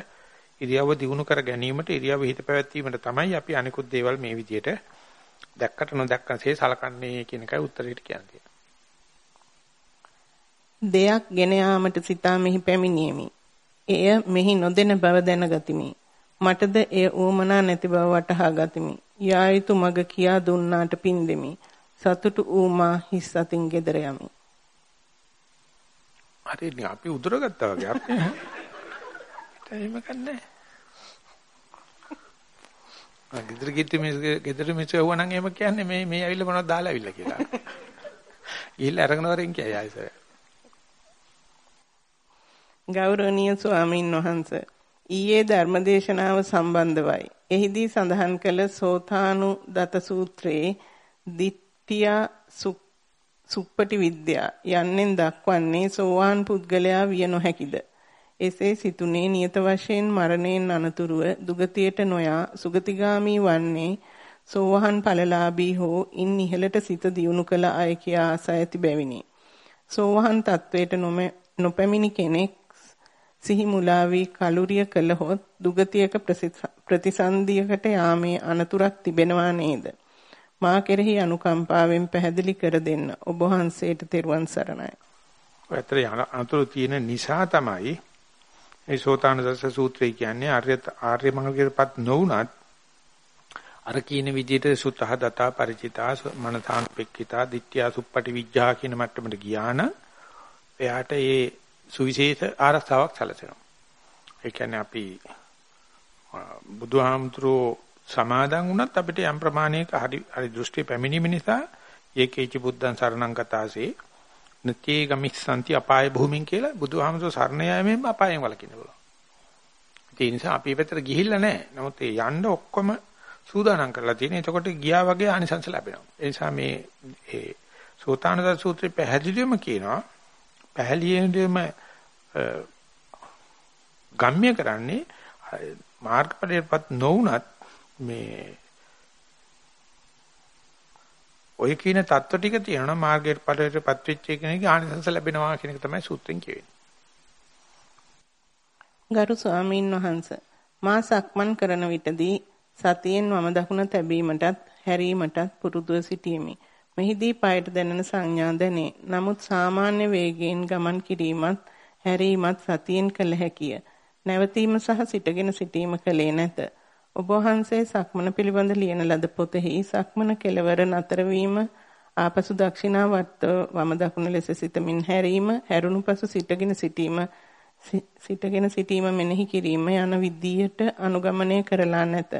ඉරියව්ව දිනු කර ගැනීමට ඉරියව්ව හිත පැවැත්වීමට තමයි අපි අනිකුත් දේවල් මේ විදිහට දැක්කට නොදැක්කසේ සලකන්නේ කියන එකයි උත්තරෙට කියන්නේ. දෙයක් ගෙන යාමට සිතා මෙහි පැමිණීමේ එය මෙහි නොදෙන බව දැනගතිමි. මටද එය ඌමනා නැති බව වටහා ගතිමි. යා යුතු මග කියා දුන්නාට පින් දෙමි. සතුටු ඌමා හිස් අතින් ගෙදර යමි. හරි අපි උදුරගත්තා වගේ අපි එහෙම කන්නේ. ආ ගෙදර ගිහින් මේ ගෙදර මිස යවුවා නම් එහෙම කියන්නේ මේ මේ ඇවිල්ලා මොනවද දාලා ඇවිල්ලා කියලා. ගිහිල්ලා අරගෙන වරෙන් කියයි ආයෙසර. ගෞරවනීය ස්වාමීන් වහන්සේ ඊයේ ධර්මදේශනාව සම්බන්ධවයි. එහිදී සඳහන් කළ සෝතානු දත සූත්‍රයේ දිට්ඨිය සුප්පටි විද්‍යා යන්නෙන් දක්වන්නේ සෝවාන් පුද්ගලයා විය නොහැකිද? එසේ සිතුනේ නියත වශයෙන් මරණයෙන් අනතුරුව දුගතියට නොයා සුගතිගාමි වන්නේ සෝවහන් ඵලලාභී හෝ ඉන් ඉහළට සිත දියුණු කළ අය කියා ආසා ඇති බැවිනි. සෝවහන් තත්වයට නොපැමිණි කෙනෙක් සිහි මුලා වී කලුරිය කළහොත් දුගතියක ප්‍රතිසන්දියකට යාමේ අනතුරක් තිබෙනවා නේද? මා කෙරෙහි අනුකම්පාවෙන් පැහැදිලි කර දෙන්න. ඔබ වහන්සේට තෙරුවන් සරණයි. ඔයතර අනතුරු තියෙන නිසා තමයි මේ සෝතානදස සූත්‍රය කියන්නේ ආර්ය ආර්ය මංගලකටපත් නොවුනත් අර කියන විදිහට සුතහ දතා ಪರಿචිතා මනසානුපෙක්කිතා ditthiya suppati vijja කියන මට්ටමට ගියා නම් එයාට ඒ සුවිශේෂ ආරක්ෂාවක් සැලසෙනවා. ඒ කියන්නේ අපි බුදුහාමුදුරෝ සමාදන් වුණත් අපිට යම් ප්‍රමාණයක හරි හරි දෘෂ්ටි පැමිණීම නිසා ඒකේච බුද්ධං සරණං කතාසේ නත්‍ය ගමිස්සanti අපාය භූමින් කියලා බුදුහාමුදුරෝ සරණ යෑමෙන් අපායෙන් වළකින්න පුළුවන්. ඒ නිසා අපි පැත්තට ගිහිල්ලා නැහැ. නමුත් ඒ යන්න ඔක්කොම සූදානම් කරලා තියෙන. එතකොට ගියා වගේ ආනිසංස ලැබෙනවා. ඒ නිසා මේ ඒ සෝතානද සූත්‍රය පැහැදිලිවම කියනවා පැහැදිලිවම ගම්ම්‍ය කරන්නේ මාර්ගඵලයටපත් නොවුනත් මේ ඔය කියන தত্ত্ব ටික තියෙනවා මාර්ගයට පටවටපත් වෙච්ච කෙනෙක් ආනිසංස ලැබෙනවා කියන එක තමයි සූත්‍රෙන් කියවෙන්නේ. ගරු ස්වාමීන් වහන්ස මා සක්මන් කරන විටදී සතියෙන් වම දකුණ තැබීමටත් හැරීමටත් පුරුදුව සිටීමි. මෙහිදී පායට දැනෙන සංඥා දැනේ. නමුත් සාමාන්‍ය වේගයෙන් ගමන් කිරීමත් හැරීමත් සතියෙන් කළ හැකිය. නැවතීම සහ සිටගෙන සිටීම කලේ නැත. ඔබ වහන්සේ සක්මන පිළිබඳ ලියන ලද පොතෙහි සක්මන කෙලවර නතර වීම ආපසු දක්ෂිනා වට වම දකුණ ලෙස සිතමින් හැරීම හැරුණු පසු සිටගෙන සිටීම සිටගෙන සිටීම මෙනෙහි කිරීම යන විදියට අනුගමනය කරලා නැත.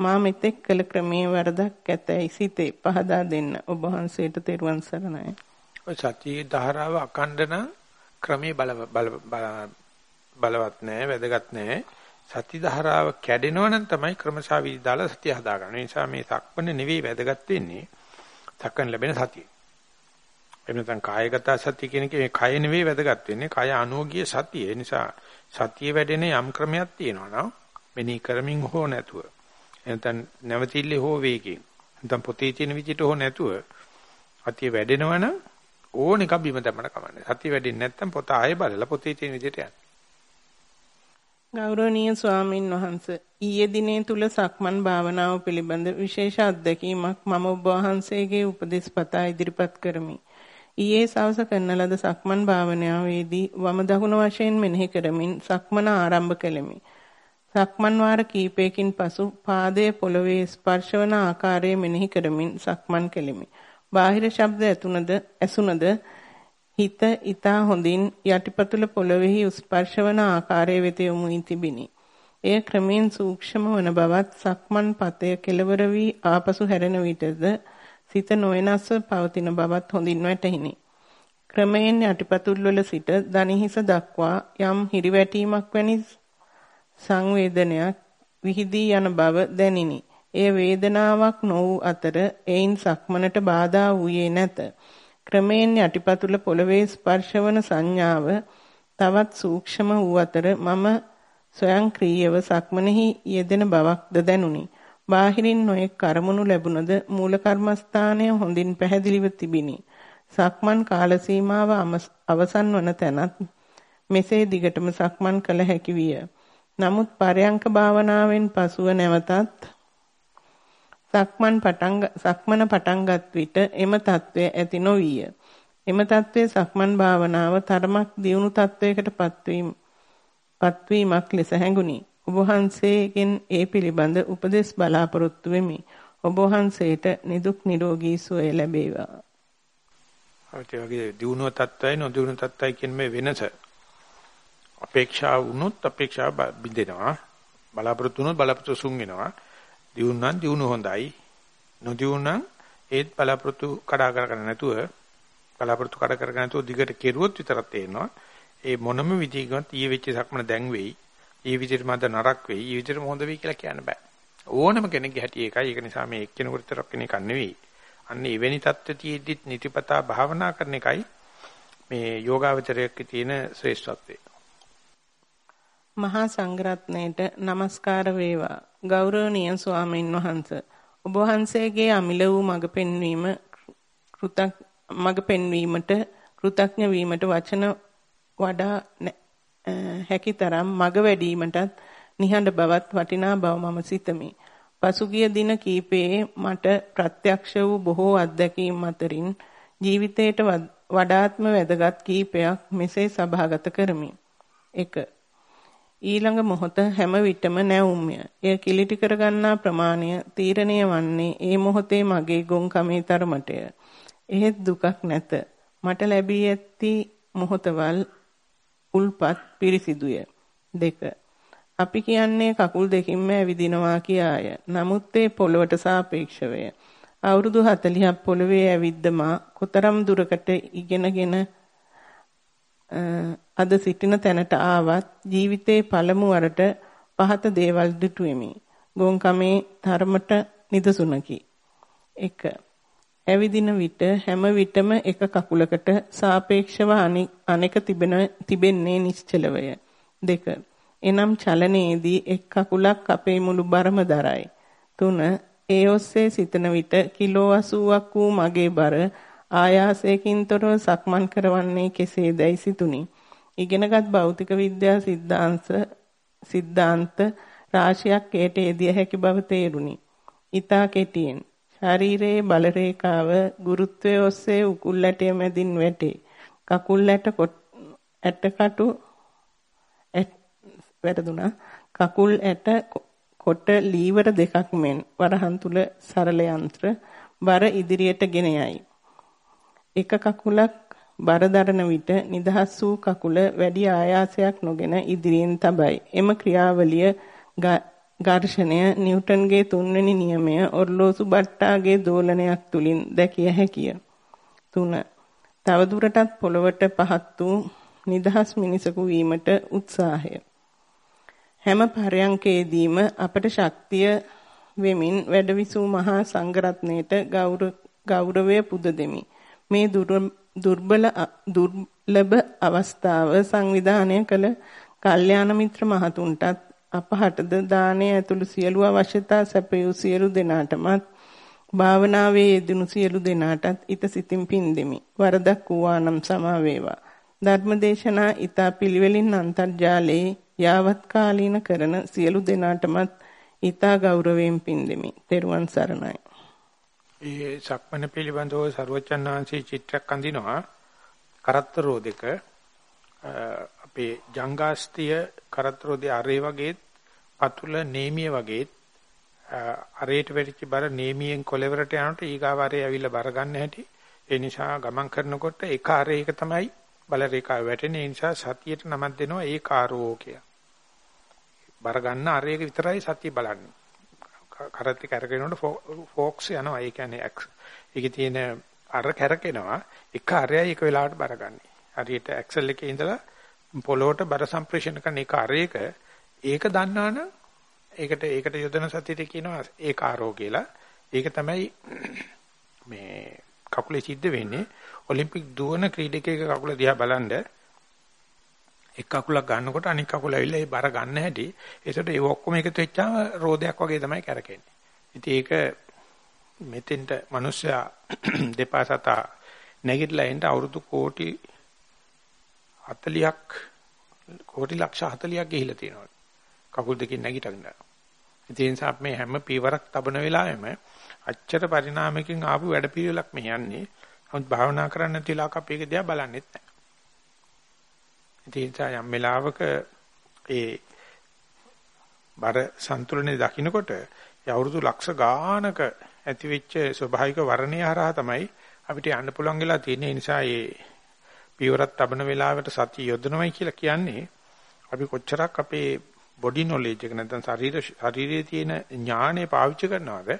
මා මෙතෙක් කළ ක්‍රමයේ වරදක් ඇතැයි සිතේ පහදා දෙන්න ඔබ වහන්සේට තෙරුවන් සරණයි. ඔය සතිය ධාරාව අකණ්ඩන ක්‍රමයේ බල බලවත් නැහැ වැදගත් නැහැ සති ධාරාව කැඩෙනවනම් තමයි ක්‍රමශාවිදි දාලා සතිය හදාගන්න. ඒ නිසා මේ සක්මණ නෙවෙයි වැදගත් වෙන්නේ. සක්කන් ලැබෙන සතිය. එහෙම නැත්නම් කායගත සතිය කියන එකේ මේ කය නෙවෙයි වැදගත් වෙන්නේ. කය අනෝගිය සතිය. ඒ නිසා සතිය වැඩෙන යම් ක්‍රමයක් තියෙනවා නම් මෙනි කරමින් හෝ නැතුව. නැත්නම් නැවතිල්ලේ හෝ වේගයෙන්. නැත්නම් පොතේ තියෙන විදිහට හෝ නැතුව සතිය වැඩෙනවනම් ඕන එකක් බිම දැම්මම කමන්නේ. සතිය වැඩෙන්නේ නැත්නම් පොත ආයෙ බලලා පොතේ තියෙන විදිහට යන්න. ගෞරවනීය ස්වාමින් වහන්සේ ඊයේ දිනේ තුල සක්මන් භාවනාව පිළිබඳ විශේෂ අත්දැකීමක් මම ඔබ වහන්සේගේ උපදෙස් පතා ඉදිරිපත් කරමි. ඊයේ සවස කරන ලද සක්මන් භාවනාවේදී වම දකුණ වශයෙන් මෙනෙහි කරමින් සක්මන ආරම්භ කළෙමි. සක්මන් වාර කීපයකින් පසු පාදයේ පොළවේ ස්පර්ශවන ආකාරය මෙනෙහි කරමින් සක්මන් කෙලිමි. බාහිර ශබ්ද ඇතුණද ඇසුණද හිත ඊතා හොඳින් යටිපතුල පොළොවේහි ස්පර්ශවන ආකාරය වෙත යොමු වී තිබිනි. එය ක්‍රමෙන් සූක්ෂම වන බවත් සක්මන් පතය කෙලවර වී ආපසු හැරෙන විටද සිත නොවෙනස්ව පවතින බවත් හොඳින් වැටහිනි. ක්‍රමයෙන් යටිපතුල් වල සිට දණහිස දක්වා යම් හිරිවැටීමක් වැනි සංවේදනයක් විහිදී යන බව දැනිනි. එය වේදනාවක් නො වූ අතර එයින් සක්මනට බාධා වූයේ නැත. ක්‍රමයෙන් යටිපතුල පොළවේ ස්පර්ශවන සංඥාව තවත් සූක්ෂම වූ අතර මම ස්වයංක්‍රීයව සක්මනෙහි යෙදෙන බවක්ද දැනුනි. බාහිරින් නොයෙක් කරමුණු ලැබුණද මූල කර්මස්ථානය හොඳින් පැහැදිලිව තිබිනි. සක්මන් කාල සීමාව අවසන් වන තැනත් මෙසේ දිගටම සක්මන් කළ හැකි විය. නමුත් පරයන්ක භාවනාවෙන් පසුව නැවතත් සක්මන් පටන් සක්මන පටන්ගත් විට එම తත්වය ඇති නොවිය. එම తත්වයේ සක්මන් භාවනාව තරමක් දියුණු තත්වයකට පත්වීම පත්වීමක් ලෙස හැඟුණි. ඔබ වහන්සේගෙන් ඒ පිළිබඳ උපදෙස් බලාපොරොත්තු වෙමි. ඔබ වහන්සේට නිදුක් නිරෝගී සුවය ලැබේවා. ඒ වගේ දියුණුව තත්ත්වයි නොදියුණු තත්ත්වයි කියන මේ වෙනස අපේක්ෂා වුණොත් අපේක්ෂා බින්දෙනවා බලාපොරොත්තු වුණොත් බලාපොරොත්තු සුන් වෙනවා දියුණු නම් දියුණු හොඳයි. නොදියුණු නම් ඒත් බලාපොරොත්තු කඩා කරගෙන නැතුව බලාපොරොත්තු කඩ කරගෙන නැතුව දිගට කෙරුවොත් විතරක් තේරෙනවා. ඒ මොනම විදිහකින්වත් ඊයේ වෙච්ච සක්මන දැන් වෙයි. ඊ විදිහට මන්ද නරක වෙයි. ඊ විදිහට හොඳ වෙයි කියලා කියන්න බෑ. ඕනම කෙනෙක්ගේ හැටි ඒකයි. ඒක නිසා මේ එක්කෙනෙකුට තරක් කෙනෙක් නෙවෙයි. අන්න එවැනි தත්ත්වයේදීත් නිතිපතා භාවනා කරන එකයි මේ යෝගාවචරයේ තියෙන ශ්‍රේෂ්ඨත්වය. මහා සංඝරත්නයට নমස්කාර වේවා. ගෞරවනීය ස්වාමීන් වහන්ස ඔබ වහන්සේගේ අමිල වූ මඟ පෙන්වීම කෘතක් මඟ පෙන්වීමට කෘතඥ වීමට වචන වඩා හැකිතරම් මඟ වැඩිවීමටත් නිහඬ බවත් වටිනා බව මම සිතමි. පසුගිය දින කීපයේ මට ප්‍රත්‍යක්ෂ වූ බොහෝ අත්දැකීම් අතරින් ජීවිතයට වඩාත්ම වැදගත් කීපයක් මෙසේ සභාගත කරමි. 1 ඊළඟ මොහොත හැම විටම නැවුම්ය. එය කිලිටි කරගන්නා ප්‍රමාණය තීරණය වන්නේ ඒ මොහොතේ මගේ ගොන්කමේ තරමටය. එහෙත් දුකක් නැත. මට ලැබී ඇති මොහොතවල් උල්පත් පිරිසිදුය. දෙක. අපි කියන්නේ කකුල් දෙකින්ම ඇවිදිනවා කියාය. නමුත් ඒ පොළවට සාපේක්ෂවය. අවුරුදු 40ක් පොළවේ ඇවිද්ද මා කොතරම් දුරකට ඉගෙනගෙන අද සිටින තැනට ආවත් ජීවිතේ පළමු වරට පහත දේවල් දුටුවෙමි. ගොන්කමේ ධර්මට නිදසුනකි. 1. ඇවිදින විට හැම විටම එක කකුලකට සාපේක්ෂව අනෙක තිබෙන්නේ නිශ්චලවය. 2. එනම් චලනයේදී එක් කකුලක් අපේ මුළු බරම දරයි. 3. ඒ ඔස්සේ සිතන විට කිලෝ 80ක් වූ මගේ බර ආයාසයෙන් තොරව සක්මන් කරවන්නේ කෙසේදයි සිතුනි. ඉගෙනගත් භෞතික විද්‍යා සිද්ධාන්ත සිද්ධාන්ත රාශියක් ඒට එදිය හැකි බව තේරුණි. ඊතා කෙටියෙන් ශරීරයේ බල රේඛාව ගුරුත්වයේ ඔස්සේ උකුල් ඇටය මැදින් වැටේ. කකුල් ඇට ඇටකටු වැරදුනා. කකුල් ඇට කොට ලීවර දෙකක් මෙන් වරහන් තුල සරල යන්ත්‍ර බර ඉදිරියට ගෙන යයි. එක කකුලක් බර දරන විට නිදහස් වූ කකුල වැඩි ආයාසයක් නොගෙන ඉදිරියෙන් තබයි. එම ක්‍රියාවලිය ඝර්ෂණය නිව්ටන්ගේ තුන්වෙනි නියමය ඔර්ලෝසු බට්ටාගේ දෝලනයක් තුලින් දැකිය හැකිය. 3. තවදුරටත් පොළවට පහත් වූ නිදහස් මිනිසකු වීමට උත්සාහය. හැම පරයන්කේදීම අපට ශක්තිය වෙමින් වැඩවිසූ මහා සංඝරත්නයට ගෞරවය පුද දෙමි. මේ දුර්බල දුර්ලභ අවස්ථාව සංවිධානය කළ කල්යාණ මිත්‍ර මහතුන්ටත් අපහටද දානය ඇතුළු සියලු අවශ්‍යතා සැපයූ සියලු දෙනාටමත් භාවනාවේ යෙදුණු සියලු දෙනාටත් ිත සිතින් පින් දෙමි. වරදක් වූවා නම් සමා වේවා. ධර්මදේශනා ඊතා පිළිවෙලින් අන්තර්ජාලයේ යාවත් කාලීන කරන සියලු දෙනාටමත් ඊතා ගෞරවයෙන් පින්දෙමි. තෙරුවන් සරණයි. ඒ සක්මණ පිළිබඳව ਸਰවචන්නාංශී චිත්‍රයක් අඳිනවා. කරත්තරෝ දෙක අපේ ජංගාස්තිය කරත්තරෝදී අරේ වගේ පතුල නේමිය වගේ අරේට වෙරිච්ච බර නේමියෙන් කොලෙවරට යනකොට ඊගාවාරේ ඇවිල්ලා බර ගන්න හැටි ඒ නිසා ගමන් කරනකොට එක අරේක තමයි බල රේඛාව වැටෙන ඒ නිසා සතියට නමක් දෙනවා ඒ කාරෝ කිය. බර ගන්න අරේක විතරයි සතිය බලන්නේ. කරත් කරගෙනනකොට ෆෝක්ස් යනවා ඒ කියන්නේ ඒකේ තියෙන අර කැරකෙනවා එක අරයයි එක වෙලාවට බරගන්නේ. හරියට ඇක්සල් එකේ ඉඳලා පොළොවට බර සම්ප්‍රේෂණ කරන එක අරයක ඒක දන්නවනම් ඒකට ඒකට යොදන සතියේ කියනවා ඒකාරෝ කියලා. ඒක තමයි මේ කකුලේ සිද්ධ වෙන්නේ ඔලිම්පික් දුවන ක්‍රීඩකයෙක් කකුල දිහා බලනද එක් කකුලක් ගන්නකොට අනිත් කකුල ඇවිල්ලා ඒ බර ගන්න හැටි ඒසට ඒ ඔක්කොම එකතු වෙච්චාම රෝදයක් වගේ තමයි කරකෙන්නේ. ඉතින් ඒක මෙතෙන්ට මිනිස්සයා දෙපා සත නැගිටලා එන්න අවුරුදු කෝටි 40ක් කෝටි ලක්ෂ 40ක් ගිහිලා තියෙනවා. කකුල් දෙකෙන් නැගිටගෙන. ඒ නිසා මේ හැම පීවරක් තබන වෙලාවෙම අච්චර පරිණාමයකින් ආපු වැඩපිළිවෙලක් මේ යන්නේ. නමුත් භාවනා කරන්න නැති වෙලාවක අපි ඒක දිහා බලන්නෙත් නැහැ. ඒ නිසා යම් වෙලාවක ඒ බර සන්තුලනේ දකින්නකොට අවුරුදු ලක්ෂ ගානක ඇතිවෙච්ච ස්වභාවික වර්ණය හරහා තමයි අපිට යන්න පුළුවන් වෙලා තියෙන නිසා ඒ පියවරක් තබන වෙලාවට සතිය යොදනවයි කියලා කියන්නේ අපි කොච්චරක් අපේ බොඩි නොලෙජ් එක නැත්නම් ශරීර ශරීරයේ තියෙන ඥාණය පාවිච්චි කරනවද?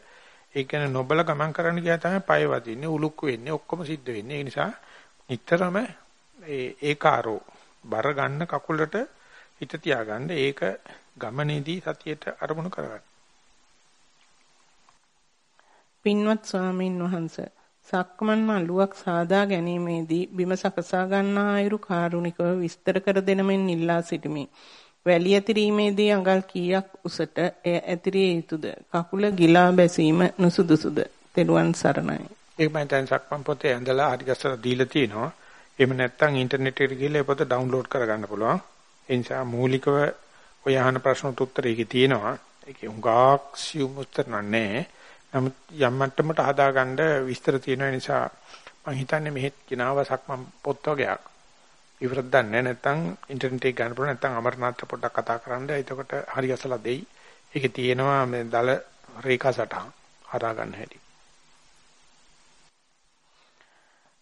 ඒ කියන්නේ නොබල ගමන් කරන්න ගියා තමයි පය වදින්නේ උලුක්කු වෙන්නේ ඔක්කොම සිද්ධ වෙන්නේ. ඒ නිසා නිතරම ඒ ඒකාරෝ බර ගන්න කකුලට හිත තියාගන්න ඒක ගමනේදී සතියට අරමුණු කරගන්න. පින්වත් ස්වාමීන් වහන්ස සක්මන් මළුවක් සාදා ගැනීමේදී බිම සකසා ගන්නා අයුරු කාරුණිකව විස්තර කර දෙනමින් ඉල්ලා සිටිමි. වැලි ඇතිරීමේදී අඟල් කීයක් උසට එය ඇතිරිය යුතුද? කකුල ගිලා බැසීම නුසුදුසුද? තෙරුවන් සරණයි. ඒක මම දැන් සක්මන් පොතේ ඇඳලා හරි ගස්සලා දීලා තිනවා. එහෙම නැත්නම් ඉන්ටර්නෙට් එකට ගිහලා ඒ පොත ඩවුන්ලෝඩ් කරගන්න පුළුවන්. ඒ නිසා මූලිකව ඔය අහන ප්‍රශ්නට උත්තර ඒකේ තියෙනවා. ඒකේ උඟාක් සියුම් උත්තර නැහැ. නමුත් යම් මට්ටමකට හදාගන්න විස්තර තියෙන නිසා මම හිතන්නේ මෙහෙත් කිනාවසක් මම පොත් වගේක් ඉවරක් දන්නේ නැත්නම් ඉන්ටර්නෙට් එක ගන්න පුළුවන් නැත්නම් අමරනාත් පොඩ්ඩක් කතා කරන්න. එතකොට හරි අසලා දෙයි. ඒකේ තියෙනවා මේ දල රේඛා සටහන් හදා ගන්න හැටි.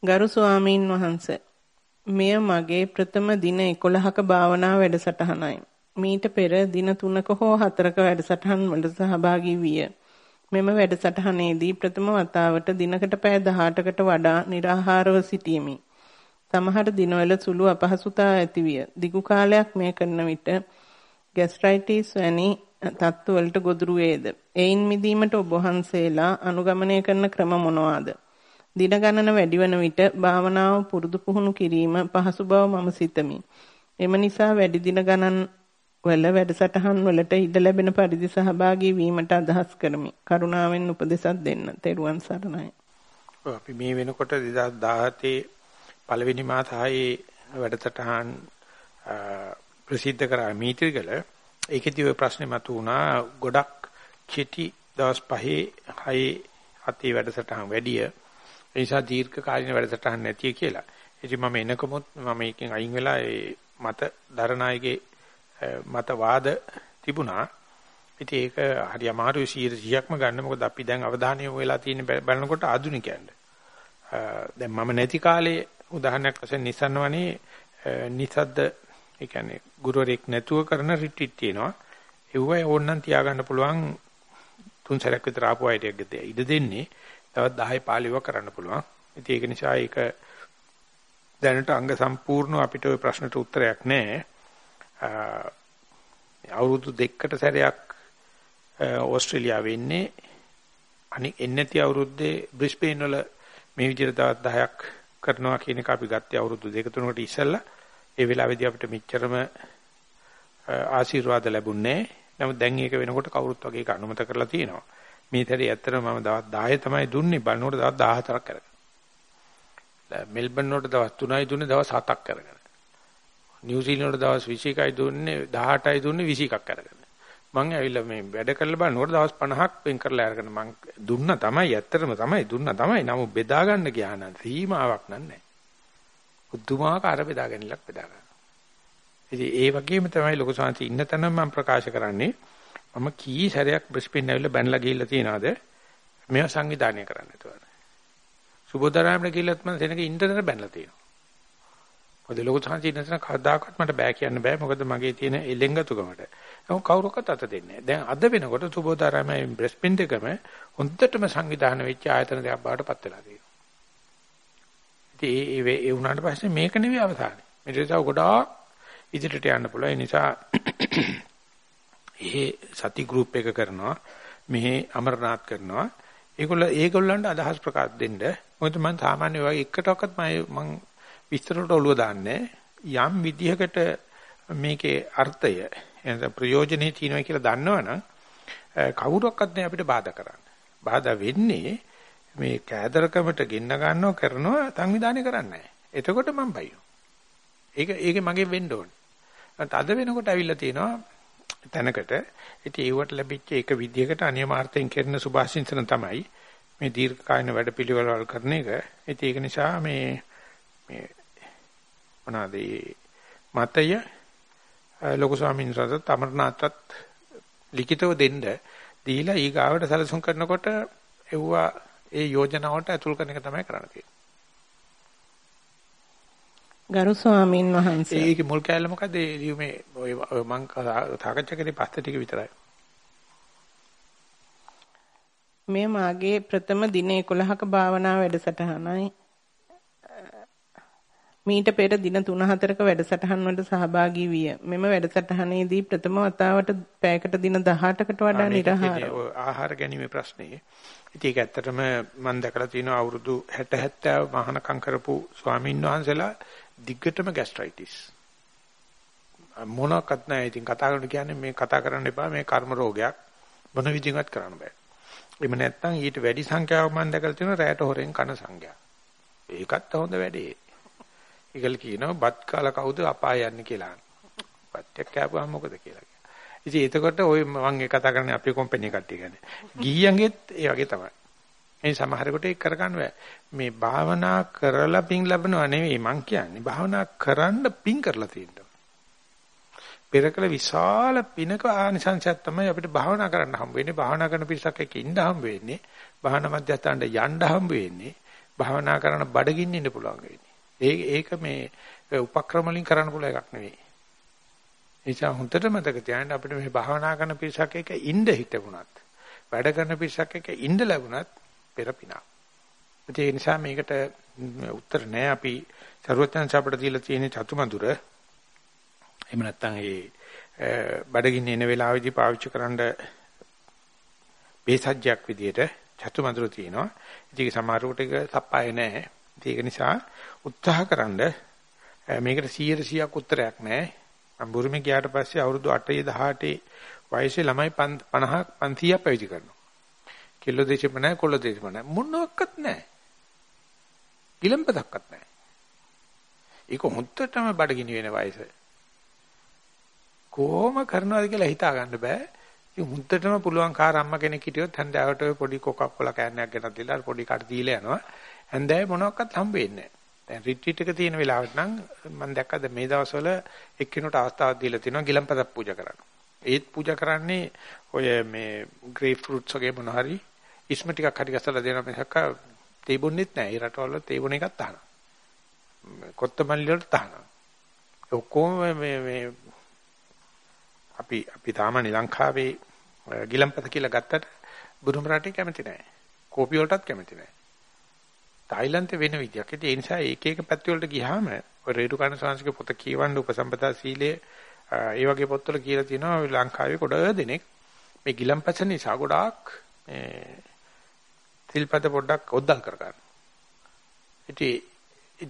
ගරු ස්වාමීන් වහන්ස මෙය මගේ ප්‍රථම දින 11ක භාවනා වැඩසටහනයි. මීට පෙර දින 3ක හෝ 4ක වැඩසටහන් වල සහභාගී විය. මෙම වැඩසටහනේදී ප්‍රථම වතාවට දිනකට පැය 18කට වඩා निराහාරව සිටීමි. සමහර දිනවල සුළු අපහසුතා ඇතිවිය. දිගු කාලයක් මේ කරන විට ગેස්ට්‍රයිටිස් වැනි තත්ත්වවලට ගොදුරු වේද. එයින් මිදීමට ඔබ වහන්සේලා අනුගමනය කරන ක්‍රම මොනවාද? දින ගණන වැඩි වන විට භාවනාව පුරුදු පුහුණු කිරීම පහසු බව මම සිතමි. එම නිසා වැඩි දින ගණන් වල වැඩසටහන් වලට ඉඩ ලැබෙන පරිදි සහභාගී වීමට අදහස් කරමි. කරුණාවෙන් උපදෙසක් දෙන්න. තෙරුවන් සරණයි. අපි මේ වෙනකොට 2017 පළවෙනි මාසයේ වැඩසටහන් ප්‍රසිද්ධ කරා මීත්‍රිගල ඒකෙදි ඔය ප්‍රශ්නේ මතුවුණා ගොඩක් කෙටි දවස් 5 6 7 වැඩසටහන් වැඩිය ඒ නිසා දීර්ඝ කාලින වැඩසටහන් නැතිය කියලා. ඉතින් මම එනකමුත් මම එකෙන් අයින් වෙලා ඒ මත දරනායකගේ මත වාද තිබුණා. ඉතින් ඒක හරි අමාරුයි 100%ක්ම ගන්න. මොකද අපි දැන් අවධානය යොමු වෙලා තියෙන බලනකොට ආධුනිකයන්ට. දැන් මම නැති කාලේ උදාහරණයක් වශයෙන් නිසන්වනේ නිසද්ද ඒ කියන්නේ ගුරුවරයෙක් නැතුව කරන රිට්‍රීට් තියෙනවා. ඒවයි ඕනනම් තියාගන්න පුළුවන් තුන් සැරයක් විතර ආපු අයට ඉඩ දෙන්නේ. තවත් 10 15ව කරන්න පුළුවන්. ඉතින් ඒක නිසා ඒක දැනට අංග සම්පූර්ණව අපිට ওই ප්‍රශ්නට උත්තරයක් නැහැ. අවුරුදු දෙකකට සැරයක් ඕස්ට්‍රේලියාවේ ඉන්නේ. අනික එන්නේ නැති අවුරුද්දේ බ්‍රිස්බේන් වල මේ විදිහට තවත් 10ක් කරනවා කියන එක අපි ගත්තේ අවුරුදු දෙක තුනකට ඉස්සෙල්ලා. ඒ වෙලාවේදී අපිට මෙච්චරම ආශිර්වාද ලැබුණේ නමුත් දැන් ඒක වෙනකොට කවුරුත් වගේ ඒක අනුමත කරලා තියෙනවා. මේ තරේ ඇත්තටම මම දවස් 10 තමයි දුන්නේ බලනකොට දවස් 14ක් කරගෙන. මෙල්බන් වලට දවස් 3යි දුන්නේ දවස් 7ක් කරගෙන. නිව්සීලන්ත දවස් 21යි දුන්නේ 18යි දුන්නේ 21ක් අරගෙන. මං ඇවිල්ලා මේ වැඩ කරලා බලනකොට දවස් 50ක් වෙන් කරලා අරගෙන මං දුන්නා තමයි ඇත්තටම තමයි දුන්නා තමයි. නමුත් බෙදා ගන්න ගියා නම් සීමාවක් නැහැ. බුද්ධමාකාර බෙදා ගැනීමක් බෙදා ගන්න. ඉතින් ඒ වගේම තමයි ලොකු සාන්ති ඉන්න තැන මම ප්‍රකාශ කරන්නේ මම කී සැරයක් බ්‍රිස්බේන් ඇවිල්ලා බැනලා ගිහිල්ලා තියනවාද මේවා සංවිධානය කරන්න ඒතකොට. සුබෝධාරාමයට ගිහිල්ලත් මම සෙනඟ ඉන්ටර්නෙට් බැනලා තියෙනවා. මොකද ලොකු සාන්ති ඉන්න තැන කවදාකවත් මට බෑ කියන්න බෑ මොකද මගේ තියෙන එලෙංගතුකමට. නමුත් කවුරක්වත් අත දෙන්නේ නැහැ. දැන් අද වෙනකොට සුබෝධාරාමයේ බ්‍රිස්බේන් දෙකම හොඳටම සංවිධානය වෙච්ච ආයතන දෙකක් බවට පත් වෙලා තියෙනවා. ඉතින් ඒ ඒ වුණාට පස්සේ මේක නෙවෙයි අවසානේ. මේක තව ගොඩාක් ඉදිරියට යන්න පුළුවන්. ඒ නිසා ඒ සති ගෲප් එක කරනවා. මෙහි අමරනාත් කරනවා. ඒගොල්ල ඒගොල්ලන්ට අදහස් ප්‍රකාශ දෙන්න. මොකද මම සාමාන්‍ය වගේ එකටවත් මම විස්තරවලට ඔළුව දාන්නේ යම් විදිහකට මේකේ අර්ථය එනද ප්‍රයෝජනේ තියෙනවා කියලා දන්නවනම් කවුරක්වත් නෑ අපිට බාධා කරන්න. බාධා වෙන්නේ මේ කෑදරකමට ගෙන්න ගන්නව කරනවා සංවිධානය කරන්නේ එතකොට මම බයිනෝ. ඒක ඒක මගේ වෙන්න ඕනේ. අද වෙනකොට ඇවිල්ලා තියෙනවා තැනකට ඉතින් ඒවට ලැබිච්ච එක විදියකට අනියමාර්ථයෙන් කරන සුභාශිංසන තමයි මේ දීර්ඝකායන වැඩපිළිවෙළවල් කරන එක. ඉතින් ඒක නිසා මේ මේ මොනවාද මතය ලොකු ස්වාමීන් වහන්සේ තමරනාතත් ලිඛිතව දෙන්න දීලා ඊගාවට සැලසුම් කරනකොට එව්වා ඒ යෝජනාවට ඇතුල් කරන එක තමයි කරන්න තියෙන්නේ. ගරු ස්වාමීන් වහන්සේ. ඒකේ මුල් කැලේ මොකද? ඒ මේ ඔය මං සාකච්ඡා කරේ පස්ත ටික විතරයි. මේ මාගේ ප්‍රථම දින 11ක භාවනා වැඩසටහනයි. මීට පෙර දින 3-4ක වැඩසටහන් වලට සහභාගී විය. මෙම වැඩසටහනේදී ප්‍රථම වතාවට පැයකට දින 18කට වඩා නිරහාර. ආහාර ගැනීම ප්‍රශ්නේ. ඉතින් ඒක ඇත්තටම මම දැකලා තියෙනවා අවුරුදු 60 70 මහානකම් කරපු ස්වාමීන් වහන්සේලා දිග්ගටම ગેස්ට්‍රයිටිස්. මොනක්වත් නැහැ. ඉතින් කතා කරන්න කියන්නේ මේ කතා කරන්න එපා මේ කර්ම රෝගයක් මොන විදිහකට කරන්න බෑ. එමෙ නැත්තම් ඊට වැඩි සංඛ්‍යාවක් මම දැකලා තියෙනවා රැයට හොරෙන් කන සංඛ්‍යා. ඒකත් හොඳ වැඩේ. ඒකල් කියනවා බත් කාලා කවුද අපාය යන්නේ කියලා. පත්‍යක් කෑපුවා මොකද කියලා. ඉතින් එතකොට ওই මම කතා කරන්නේ අපේ කම්පැනි කට්ටිය ගැන. ගිහියන්ගෙත් ඒ වගේ තමයි. ඒ සමහරකට ඒක කරගන්න බෑ. මේ භාවනා කරලා පිං ලැබනවා නෙවෙයි මං කියන්නේ. භාවනා කරන්න පිං කරලා තියෙනවා. පෙරකල විශාල පිනක ආනිසංසයක් තමයි අපිට භාවනා කරන්න හම්බ වෙන්නේ. භාවනා කරන පිරිසක් එක්ක ඉන්න හම්බ වෙන්නේ. භාවනා මධ්‍යස්ථානට යන්න හම්බ වෙන්නේ. භාවනා කරන බඩගින්න ඉන්න පුළුවන් වෙන්නේ. ඒක මේ උපක්‍රම වලින් කරන්න පුළුවන් එකක් නෙවෙයි. නිසා හොඳට මතක තියාගන්න අපිට මේ භාවනා කරන පිරිසක් එක්ක ඉන්න හිටුණත් වැඩ කරන පිරිසක් එක්ක ඉන්න ලැබුණත් පෙරපිනා. ඒ නිසා මේකට උත්තර නෑ අපි ਸਰවඥාන්ස අපිට දීලා තියෙන චතුමදුර එහෙම නැත්නම් ඒ බඩගින්න එන වෙලාවේදී පාවිච්චි කරන්න බේසජ්ජයක් විදියට චතුමදුර තියෙනවා. ඉතින් සමහරකට ඒක සප්පාය නෑ. ඒක නිසා උත්සාහකරනද මේකට 100%ක් උත්තරයක් නැහැ. මම බුරුමේ ගියාට පස්සේ අවුරුදු 8 18 වයසේ ළමයි 50 500ක් පැවිදි කරනවා. කිලෝ දෙකම නැහැ කොල්ල දෙකම නැහැ මොනවත් නැහැ. ගිලම්පතක්වත් නැහැ. ඒක හොද්දටම බඩගිනි වෙන වයස. කොහොම කරනවද කියලා හිතා ගන්න බෑ. ඉතින් හුද්දටම පුළුවන් කාර අම්මා කෙනෙක් හිටියොත් හන්දෑවට ඔය පොඩි කොකක්කොලා කෑන්නයක් ගෙනත් දීලා පොඩි කට දීලා යනවා. හන්දෑවේ මොනවත් හම්බ වෙන්නේ නැහැ. දැන් රිට්‍රීට් එක තියෙන වෙලාවට නම් මම දැක්කද මේ දවස්වල එක්කිනුට අවස්ථාවක් දීලා තිනවා ගිලම්පතක් පූජා කරන්න. ඒත් පූජා කරන්නේ ඔය මේ ග්‍රේප් ෆෘට්ස් වගේ මොන හරි ඉස්ම ටිකක් හරි ගසලා දෙනවා මිසක් තේබුන්නේත් නැහැ. ඒ රටවල තේබුණ එකක් තහනවා. කොත්තමල්ලි වලට තහනවා. ඔක්කොම මේ මේ අපි අපි තාමනි ලංකාවේ ගිලම්පත කියලා ගත්තට බුදුම රටේ කැමති නැහැ. කෝපි වලටත් කැමති නැහැ. තායිලන්තේ වෙන විදියක්. ඒ නිසා එක එක පැති වලට ගියාම ඔය රේඩුකාණ සංස්කෘතික පොත කියවන්න උපසම්පදා සීලයේ ඒ වගේ පොත්වල කියලා තියෙනවා ලංකාවේ ගොඩ දෙනෙක් මේ ගිලම්පස නිසා ගොඩාක් මේ තිල්පද පොඩ්ඩක් ඔද්දල් කර ගන්න. ඉතින්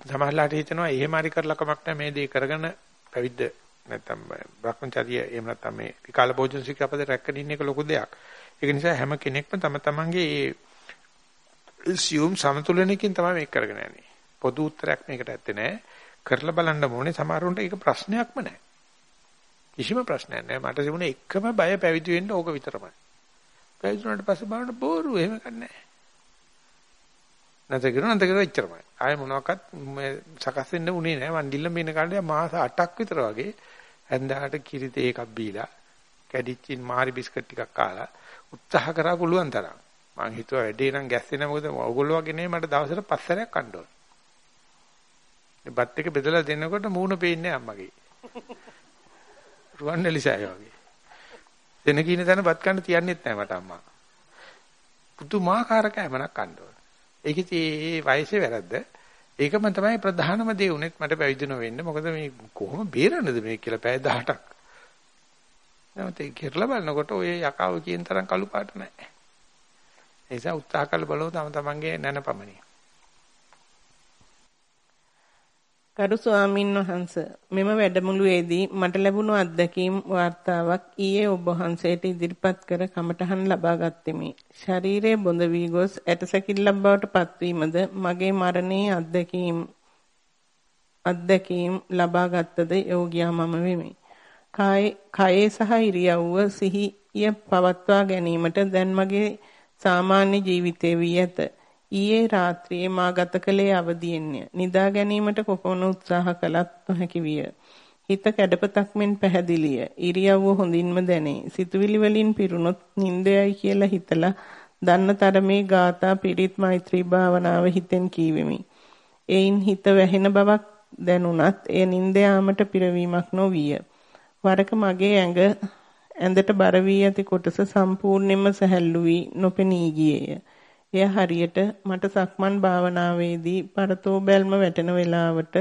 සමහරලාට හිතනවා එහෙම හරි කරලා කමක් නැහැ මේ දේ කරගෙන පැවිද්ද නැත්තම් බ්‍රහ්මචර්ය එහෙම නැත්තම් මේ විකාල භෝජන ශික්ෂාපද රැකගෙන ඉන්න එක ලොකු දෙයක්. ඒක නිසා හැම කෙනෙක්ම තම තමන්ගේ assume සමතුලනකින් තමයි මේක කරගෙන යන්නේ. පොදු උත්තරයක් මේකට ඇත්තේ නැහැ. කරලා බලන්න ඕනේ සමහරුන්ට ඒක ප්‍රශ්නයක්ම නැහැ. කිසිම ප්‍රශ්නයක් නැහැ. මට තිබුණේ එකම බය පැවිදි වෙන්න ඕක විතරමයි. පැවිදි වුණාට පස්සේ බලන්න බෝරු එහෙම කන්නේ නැත කරන නැත කරන ඉච්චරමයි. ආයෙ මොනවාක්වත් සකස් වෙන්න උනේ නැහැ. වන්දිල්ල මේන කාලේ මාස 8ක් විතර වගේ ඇඳාට කිරි තේ එකක් බීලා කැඩිච්චින් මාරි බිස්කට් ටිකක් කාලා උත්සාහ කරා පුළුවන් තරම්. මං හිතුවා වැඩේ නම් ගැස්සේ නැහැ මොකද ඔයගොල්ලෝ වගේ නෙමෙයි මට දවසට පස් සැරයක් කන්න ඕන. බත් එක බෙදලා දෙනකොට මූණ පේන්නේ අම්මගේ. රුවන්වැලිසෑය වගේ. දෙන කින තැන බත් කන්න තියන්නෙත් නැහැ මට අම්මා. පුදුමාකාර කෑමක් කන්න ඕන. ඒකේ ඒ වයසේ වැරද්ද. ඒකම තමයි ප්‍රධානම දේ උනේත් මට පැවිදි නොවෙන්න. මොකද මේ කොහොම බේරන්නද මේ කියලා පැය 18ක්. නැවත ඒ කෙරලා බලනකොට ඔය යකාව කියන තරම් කළු පාට නැහැ. ඒ නිසා උත්සාහ කළ බලව තම තමන්ගේ නැනපමණිය. ගරු ස්වාමින් වහන්ස මෙම වැඩමුළුවේදී මට ලැබුණු අත්දැකීම් වාර්තාවක් ඊයේ ඔබ වහන්සේට ඉදිරිපත් කර කමටහන් ලබා ගත්ෙමි. ශරීරයේ බොඳ වී ගොස් ඇටසැකිල්ලක් බවට පත්වීමද මගේ මරණයේ අත්දැකීම් අත්දැකීම් ලබා ගත්තද යෝගියා මම වෙමි. කයේ සහ ඉරියව්ව සිහිය පවත්වා ගැනීමට දැන් මගේ සාමාන්‍ය ජීවිතේ වී ඇත. ඊයේ රාත්‍රියේ මා ගත කළේ අවදියෙන්ය. නිදා ගැනීමට කොපමණ උත්සාහ කළත් නොහැකි විය. හිත කැඩපතක් මෙන් පැහැදිලිය. ඉරියව්ව හොඳින්ම දැනේ. සිතුවිලි වලින් පිරුණොත් නිින්දයයි කියලා හිතලා දන්න තරමේ ගාථා පිරිත් මෛත්‍රී භාවනාව හිතෙන් කීවෙමි. එයින් හිත වැහෙන බවක් දැනුණත් එය නිින්ද යාමට පිරවීමක් නොවිය. වරක මගේ ඇඟ ඇඳට බර වී ඇති කොටස සම්පූර්ණයෙන්ම සැහැල්ලු වී නොපෙනී ගියේය. එය හරියට මට සක්මන් භාවනාවේදී පරතෝ බැල්ම වැටෙන වෙලාවට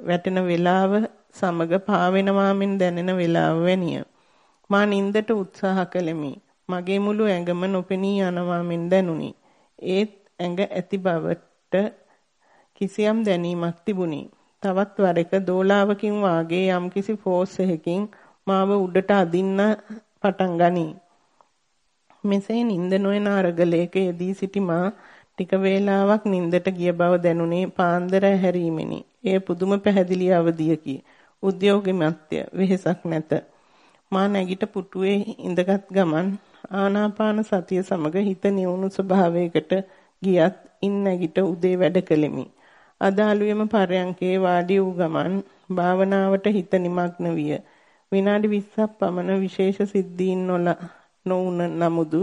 වැටෙන වෙලාව සමග පාවෙනවා මෙන් දැනෙන වෙලාව වැනිය. මා නින්දට උත්සාහ කළෙමි. මගේ මුළු ඇඟම නොපෙනී යනවා මෙන් දැනුනි. ඒත් ඇඟ ඇති බවට කිසියම් දැනීමක් තිබුණි. තවත් වරක දෝලාවකින් වාගේ යම්කිසි ෆෝස් එකකින් මාව උඩට අදින්න පටන් ගනී. මෙසේ නිින්ද නොයන අරගලයක යෙදී සිටි මා ටික වේලාවක් නිින්දට ගිය බව දැනුනේ පාන්දර හැරීමෙනි. එය පුදුම පැහැදිලි අවදියකි. උද්‍යෝගිමත්ය වෙහෙසක් නැත. මා නැගිට පුටුවේ ඉඳගත් ගමන් ආනාපාන සතිය සමග හිත නිවුණු ස්වභාවයකට ගියත් ඉන් නැගිට උදේ වැඩ කළෙමි. අදාළුවෙම පරයන්කේ වාඩි වූ ගමන් භාවනාවට හිත නිමග්න විය. විනාඩි 20ක් පමණ විශේෂ සිද්ධීන් නොල නොවුන නමුදු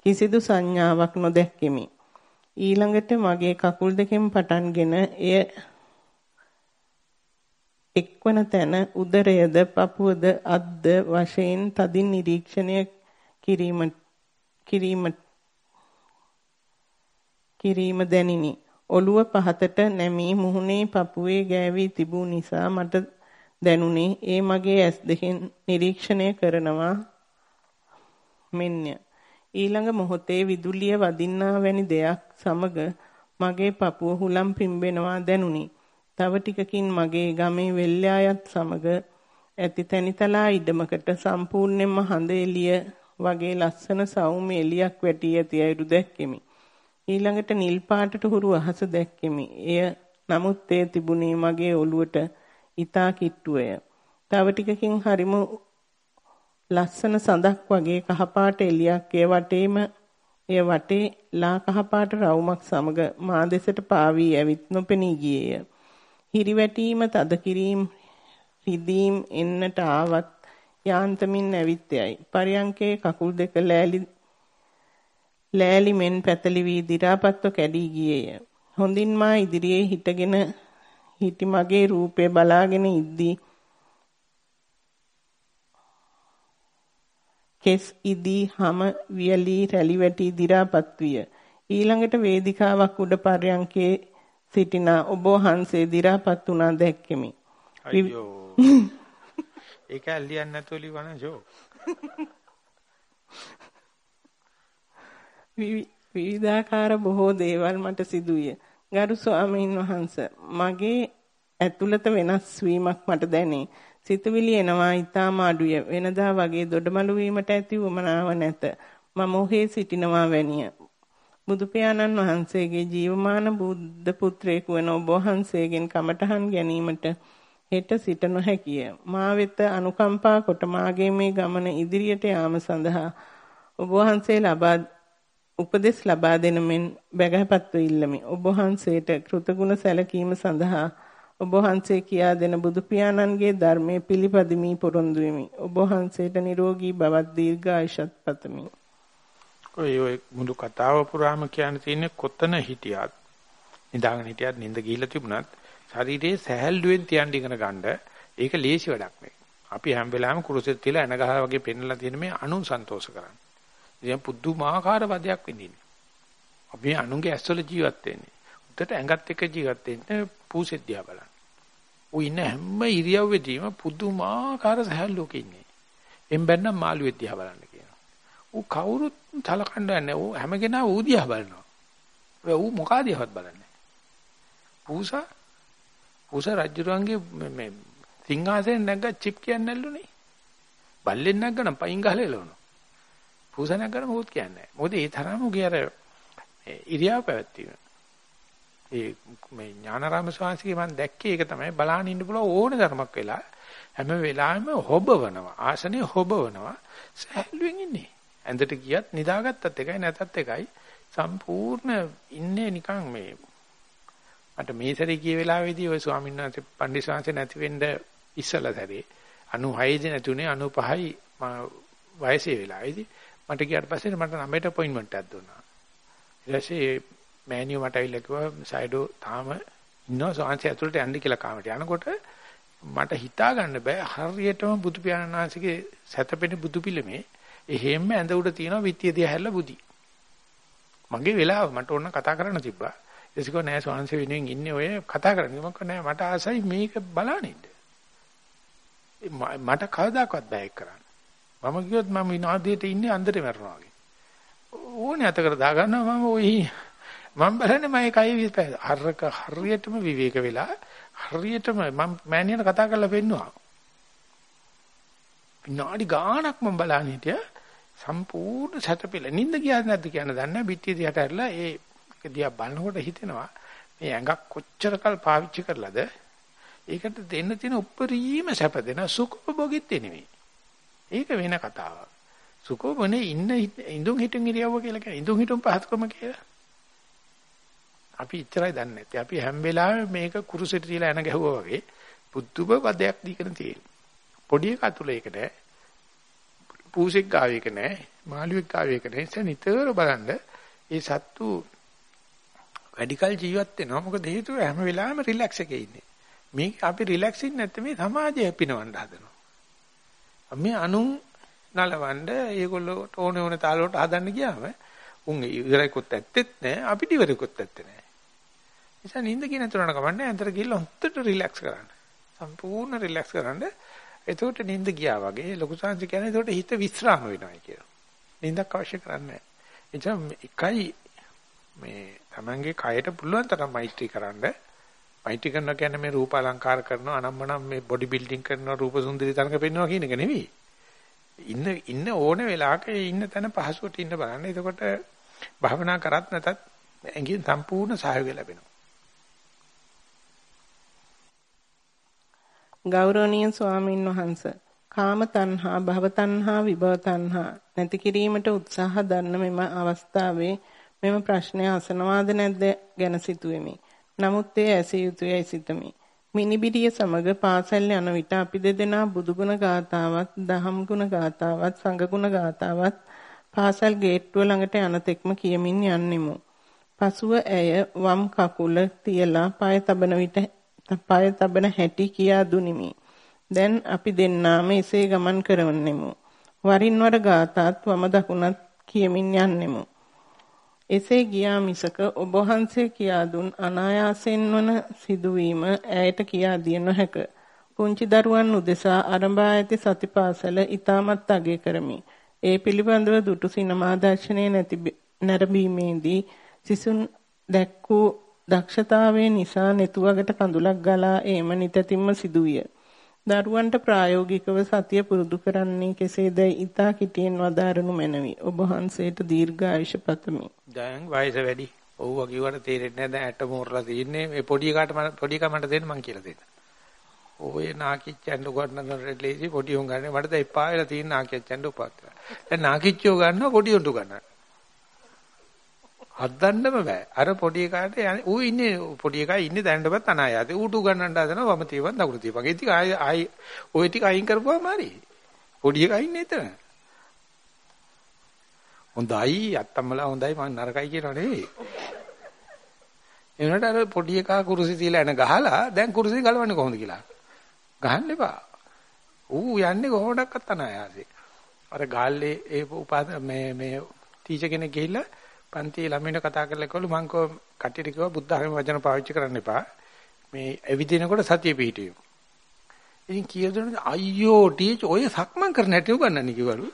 කිසිදු සංඥාවක් නොදැක්කෙමි. ඊළඟට මගේ කකුල් දෙකෙන් පටන්ගෙන එය එක්වන තැන උදරයද පපුවද අද්ද වශයෙන් තදින් නිරීක්ෂණය කිරීම කිරීම කිරීම දැනිනි. ඔළුව පහතට නැමී මුහුණේ පපුවේ ගෑවී තිබූ නිසා මට දැනුනේ ඒ මගේ ඇස් දෙකෙන් නිරීක්ෂණය කරනවා මෙන්ය. ඊළඟ මොහොතේ විදුලිය වදින්නා වැනි දෙයක් සමග මගේ පපුව හුලම් පිම්බෙනවා දැනුනි. තව ටිකකින් මගේ ගමේ වෙල්යායත් සමග ඇති තැනිතලා ඉඩමකට සම්පූර්ණයෙන්ම හඳ එළිය වගේ ලස්සන සෞම්‍ය එළියක් වැටි ඇති අයුරු දැක්කෙමි. ඊළඟට නිල් පාටට හුරු අහස දැක්කෙමි. එය නමුත් ඒ තිබුණේ මගේ ඔළුවට ඊතා කිට්ටුවය. තව ටිකකින් හරිම ලස්සන සඳක් වගේ කහපාට එලියක් ඒ වටේම එය වටේ ලා කහපාට රවුමක් සමග මා දෙසට පාවී ඇවිත් නොපෙනී ගියේය. හිරිවැටීම තද කිරීම රිදීම් එන්නට ආවත් යාන්තමින් ඇවිත් යයි. පරියංකේ කකුල් දෙක ලෑලි ලෑලි මෙන් පැතලි වී දි รา පත්ව කැඩී ගියේය. හොඳින් මා ඉදිරියේ හිටගෙන හිටි මගේ රූපය බලාගෙන ඉද්දී කෙස් ඉදී හම වියලී රැලි වැටි දි รา පත් විය. ඊළඟට වේදිකාවක් උඩ පර්යන්කේ සිටින ඔබ වහන්සේ දි รา පත් වුණා දැක්කෙමි. අයියෝ. ඒක ඇල්ලියන් නැතුව ලිවන ජෝ. විවිධාකාර බොහෝ දේවල් මට සිදුවිය. ගරු ස්වාමීන් වහන්ස මගේ ඇතුළත වෙනස් වීමක් මට දැනේ. සිතුවිලි එනවා ඊටාම අඩුය. වෙනදා වගේ දොඩමළු වීමට ඇති වමනාව නැත. මම ඔහේ සිටිනවා වැනිය. බුදු පියාණන් වහන්සේගේ ජීවමාන බුද්ධ පුත්‍රයෙකු වන ඔබ වහන්සේගෙන් කමඨහන් ගැනීමට හෙට සිට නොහැකිය. මා වෙත අනුකම්පා කොට මාගේ මේ ගමන ඉදිරියට යාම සඳහා ඔබ වහන්සේ ලබා උපදෙස් ලබා දෙන මෙන් බැගහපත්ව ඉල්ලමි. ඔබ වහන්සේට කෘතගුණ සැලකීම සඳහා ඔබ වහන්සේ කියා දෙන බුදු පියාණන්ගේ ධර්මයේ පිළිපදිමි පොරොන්දු වෙමි. ඔබ වහන්සේට නිරෝගී බවත් දීර්ඝායුෂත් පතමි. ඔය ඔය මුළු කතාව පුරාම කියන්න තියෙන්නේ කොතන හිටියත් නිදාගෙන හිටියත් නිින්ද ගිහිල්ලා තිබුණත් ශරීරයේ සැහැල්ලුවෙන් තියන් ඉගෙන ගන්න ඒක ලේසි වැඩක් නෙවෙයි. අපි හැම වෙලාවෙම කුරුසෙත් තියලා එන ගහ වගේ පෙන්නලා තියෙන මේ අනු සන්තෝෂ කරන්නේ. ඉතින් පුදුමාකාර වදයක් වෙන්නේ. අපි අනුන්ගේ ඇස්වල ජීවත් වෙන්නේ. උඩට ඇඟත් එක්ක ජීවත් වෙන්නේ පූසෙත් දිහා බලන්න. ඌ ඉන්න හැම ඉරියව්වෙදීම පුදුමාකාර සහැල්ලුවක ඉන්නේ. එම්බැන්නම් මාළුවෙක් දිහා බලන්න කියනවා. ඌ කවුරුත් තලකණ්ඩ නැහැ. ඌ හැම කෙනා ඌ දිහා බලනවා. ඌ මොකාදියවත් බලන්නේ. පූසා පූසා රජුරන්ගේ මේ සිංහාසයෙන් නැග්ග චිප් කියන්නේ නැල්ලුනේ. බල්ලෙන් නැග්ගනම් පයින් ගහලා එළවනවා. පූසා නැග්ගනම් මොකුත් කියන්නේ නැහැ. මොකද ඒ තරම උගේ අර ඉරියාව පැවැත්වීම. ඒ මේ ඥානාරාම ස්වාමීන්ගේ මම දැක්කේ ඒක තමයි බලාගෙන ඉන්න පුළුවන් ඕන ධර්මයක් වෙලා හැම වෙලාවෙම හොබවනවා. ආසනේ හොබවනවා. සහැල්ලුවෙන් ඉන්නේ. ඇඳට ගියත් නිදාගත්තත් එකයි නැතත් එකයි. සම්පූර්ණ ඉන්නේ නිකන් මේ මට මේ සැරේ ගිය වෙලාවේදී ওই ස්වාමීන් වහන්සේ පණ්ඩිත ස්වාමීන් නැති වෙන්න ඉස්සලා සැරේ 96 දී නැතුනේ 95යි වයසේ වෙලාවේදී. මට ගියාට පස්සේ මට නමයට අපොයින්ට්මන්ට් එකක් දුන්නා. ඊට පස්සේ මෑනියෝ මට ඇවිල්ලා කිව්වා සයිඩෝ තාම ඉන්නවා සෝන්සේ ඇතුළට යන්න කියලා කාමරට යනකොට මට හිතා ගන්න බෑ හරියටම බුදු පියාණන් වහන්සේගේ සැතපෙන බුදු පිළිමේ එහෙම්ම ඇඳ උඩ තියෙනවා විත්තිය දිහා හැල්ල බුදි. මගේ වෙලාව මට ඕන කතා කරන්න තිබ්බා. එසිකෝ නෑ සෝන්සේ වෙනුවෙන් ඉන්නේ ඔය කතා කරන්නේ. මම නෑ මට ආසයි මේක බලනින්න. මට කවදාකවත් බෑ කරන්න. මම කිව්වොත් මම විනාඩියට ඉන්නේ අන්දරේ මරනවා වගේ. ඕනේ අතකට දාගන්නවා මම ওই මම බලන්නේ මම කයි විපැද. හරක හරියටම විවේක වෙලා හරියටම මම මෑණියන කතා කරලා පෙන්නවා. විනාඩි ගාණක් මම බලන්නේ හිටියා සම්පූර්ණ සැතපෙල. නිින්ද ගියාද නැද්ද කියන දන්නේ නැහැ. පිටිය දිහාට ඇරලා ඒ දිහා බලනකොට හිතෙනවා මේ ඇඟක් කොච්චරකල් පාවිච්චි කරලාද ඒකට දෙන්න තියෙන උප්පරීම සැප දෙන සුඛභෝගීත්වය නෙමෙයි. ඒක වෙන කතාවක්. සුඛෝබනේ ඉන්න ඉඳුන් හිටුන් ඉරියව්ව කියලා කියන ඉඳුන් හිටුන් පහත්කම කියලා. අපි ඉතරයි දන්නේ නැත්තේ. අපි හැම වෙලාවෙම මේක කුරුසෙට තියලා එන ගැහුවා වගේ පුදුම වදයක් දීගෙන තියෙනවා. පොඩි එක අතුල ඒක නෑ. පූසෙක් ගාව එක නෑ. මාළුවෙක් ගාව එක නෑ. ඒ නිතර බලන්න ඒ සත්තු වැඩිකල් ජීවත් වෙනවා. මොකද හේතුව හැම වෙලාවෙම රිලැක්ස් එකේ ඉන්නේ. මේක අපි රිලැක්ස් ඉන්නේ නැත්නම් මේ සමාජය පිනවන්න හදනවා. අපි අනුන් නලවන්න ඒගොල්ලෝ ඕනේ ඕනේ තාලවලට හදන්න ගියාම උන් ඉවරයිකොත් ඇත්තෙත් නෑ අපිට ඉවරයිකොත් ඇත්තේ නෑ. නිසා නිින්ද කියන තුනට කමන්නේ අන්තර ගිහලා හොත්තට රිලැක්ස් කරන්න. සම්පූර්ණ රිලැක්ස් කරන්න. එතකොට නිින්ද ගියා වගේ ලොකු සංසි කියන්නේ එතකොට හිත විස්්‍රාම වෙනවා කියලා. නිින්දක් අවශ්‍ය කරන්නේ නැහැ. එකයි මේ Tamange කයට පුළුවන් තරම් මෛත්‍රී කරන්න. මෛත්‍රී කරනවා කියන්නේ මේ රූප අලංකාර කරනවා අනම්මනම් මේ බොඩි බිල්ඩින් කරනවා රූප සුන්දරී තරඟ පෙන්වනවා කියන එක නෙවෙයි. ඉන්න ඉන්න ඕන වෙලාවක ඉන්න තැන පහසුවට ඉන්න බලන්න. එතකොට භාවනා කරත් නැතත් ඇඟෙන් සම්පූර්ණ සහයෝගය ලැබෙනවා. ගෞරවනීය ස්වාමින් වහන්ස කාම තණ්හා භව තණ්හා විභව තණ්හා නැති කිරීමට උත්සාහ දරන මෙම අවස්ථාවේ මෙම ප්‍රශ්නය අසනවාද නැද්ද ගැන සිතුවෙමි. නමුත් ඒ ඇසිය යුතුයයි සිතමි. මිනිබිරිය සමග පාසල් යන විට අපි දෙදෙනා බුදුගුණ ගාතාවත් දහම් ගුණ ගාතාවත් සංඝගුණ ගාතාවත් පාසල් ගේට්ටුව ළඟට යන තෙක්ම කියමින් යන්නෙමු. පසුව ඇය වම් කකුල තියලා පාය තබන විට පාය තබන හැටි කියා දුනිමි. දැන් අපි දෙන්නාම එසේ ගමන් කරවන්නෙමු. වරින් වර ගාතාත් වම දකුණත් කියමින් යන්නෙමු. එසේ ගියා මිසක ඔබ වහන්සේ කියා දුන් අනායාසෙන් වන සිදුවීම ඈයට කියා දිය නොහැක. පුංචි දරුවන් උදෙසා ආරම්භා ඇති සතිපාසල ඊටමත් අගය කරමි. ඒ පිළිබඳව දුටු සිනමා දර්ශනයේ නැති නැරඹීමේදී සිසුන් දැක්කූ දක්ෂතාවය නිසා netuwagට කඳුලක් ගලා ඒම නිතැතිම්ම සිදුවිය. දරුවන්ට ප්‍රායෝගිකව සතිය පුරුදු කරන්නේ කෙසේද? ඊතා කිටියෙන් වදාරනු මැනවි. ඔබ වහන්සේට දීර්ඝායුෂ පතමි. දැන් වයස වැඩි. ඔව්ව කිව්වට තේරෙන්නේ නැහැ. දැන් ඇට මෝරලා තින්නේ. මේ පොඩි කාට පොඩි කමට දෙන්න මං කියලා දෙන්න. ඔය නාකිච්චෙන්ඩ ගන්න රෙලේසි පොඩි උන් ගන්න මට දැන් එපා වෙලා තියෙන නාකිච්චෙන්ඩ උපත්. දැන් නාකිච්චෝ ගන්නවා පොඩි උන්ට ගන්නවා. හදන්නම බෑ. අර පොඩි එකාට ඌ ඉන්නේ පොඩි එකා ඉන්නේ දැනටවත් අනායාතේ. ඌට උගන්නන්න හදනවා වම තියවන් දකුණු තියවන්. ඒ ටික ආයි ආයි ওই ටික අයින් කරපුවාම හරි. පොඩි එකා ඉන්නේ එතන. හොඳයි අත්තම්මලා හොඳයි මම නරකයි කියනව නෙවෙයි. එනකට අර පොඩි එකා කුරුසි තියලා එන ගහලා දැන් කුරුසි ගලවන්නේ කොහොමද කියලා. ගහන්න එපා. ඌ යන්නේ කොහොමඩක්වත් අනායාසෙ. අර ගාල්ලේ ඒ උපාද මේ මේ ටීචර් කෙනෙක් ගිහිල්ලා පන්තියේ ළමයින්ට කතා කරලා කිව්වලු මං කෝ කට්ටියට කිව්වා බුද්ධ ආගම වචන පාවිච්චි කරන්න එපා. මේ ඇවිදිනකොට සතිය පිහිටියු. ඉතින් කියදුන අයියෝ ටීචර් ඔය සක්මන් කරන්න හැටි උගන්නන්නේ කිව්වලු.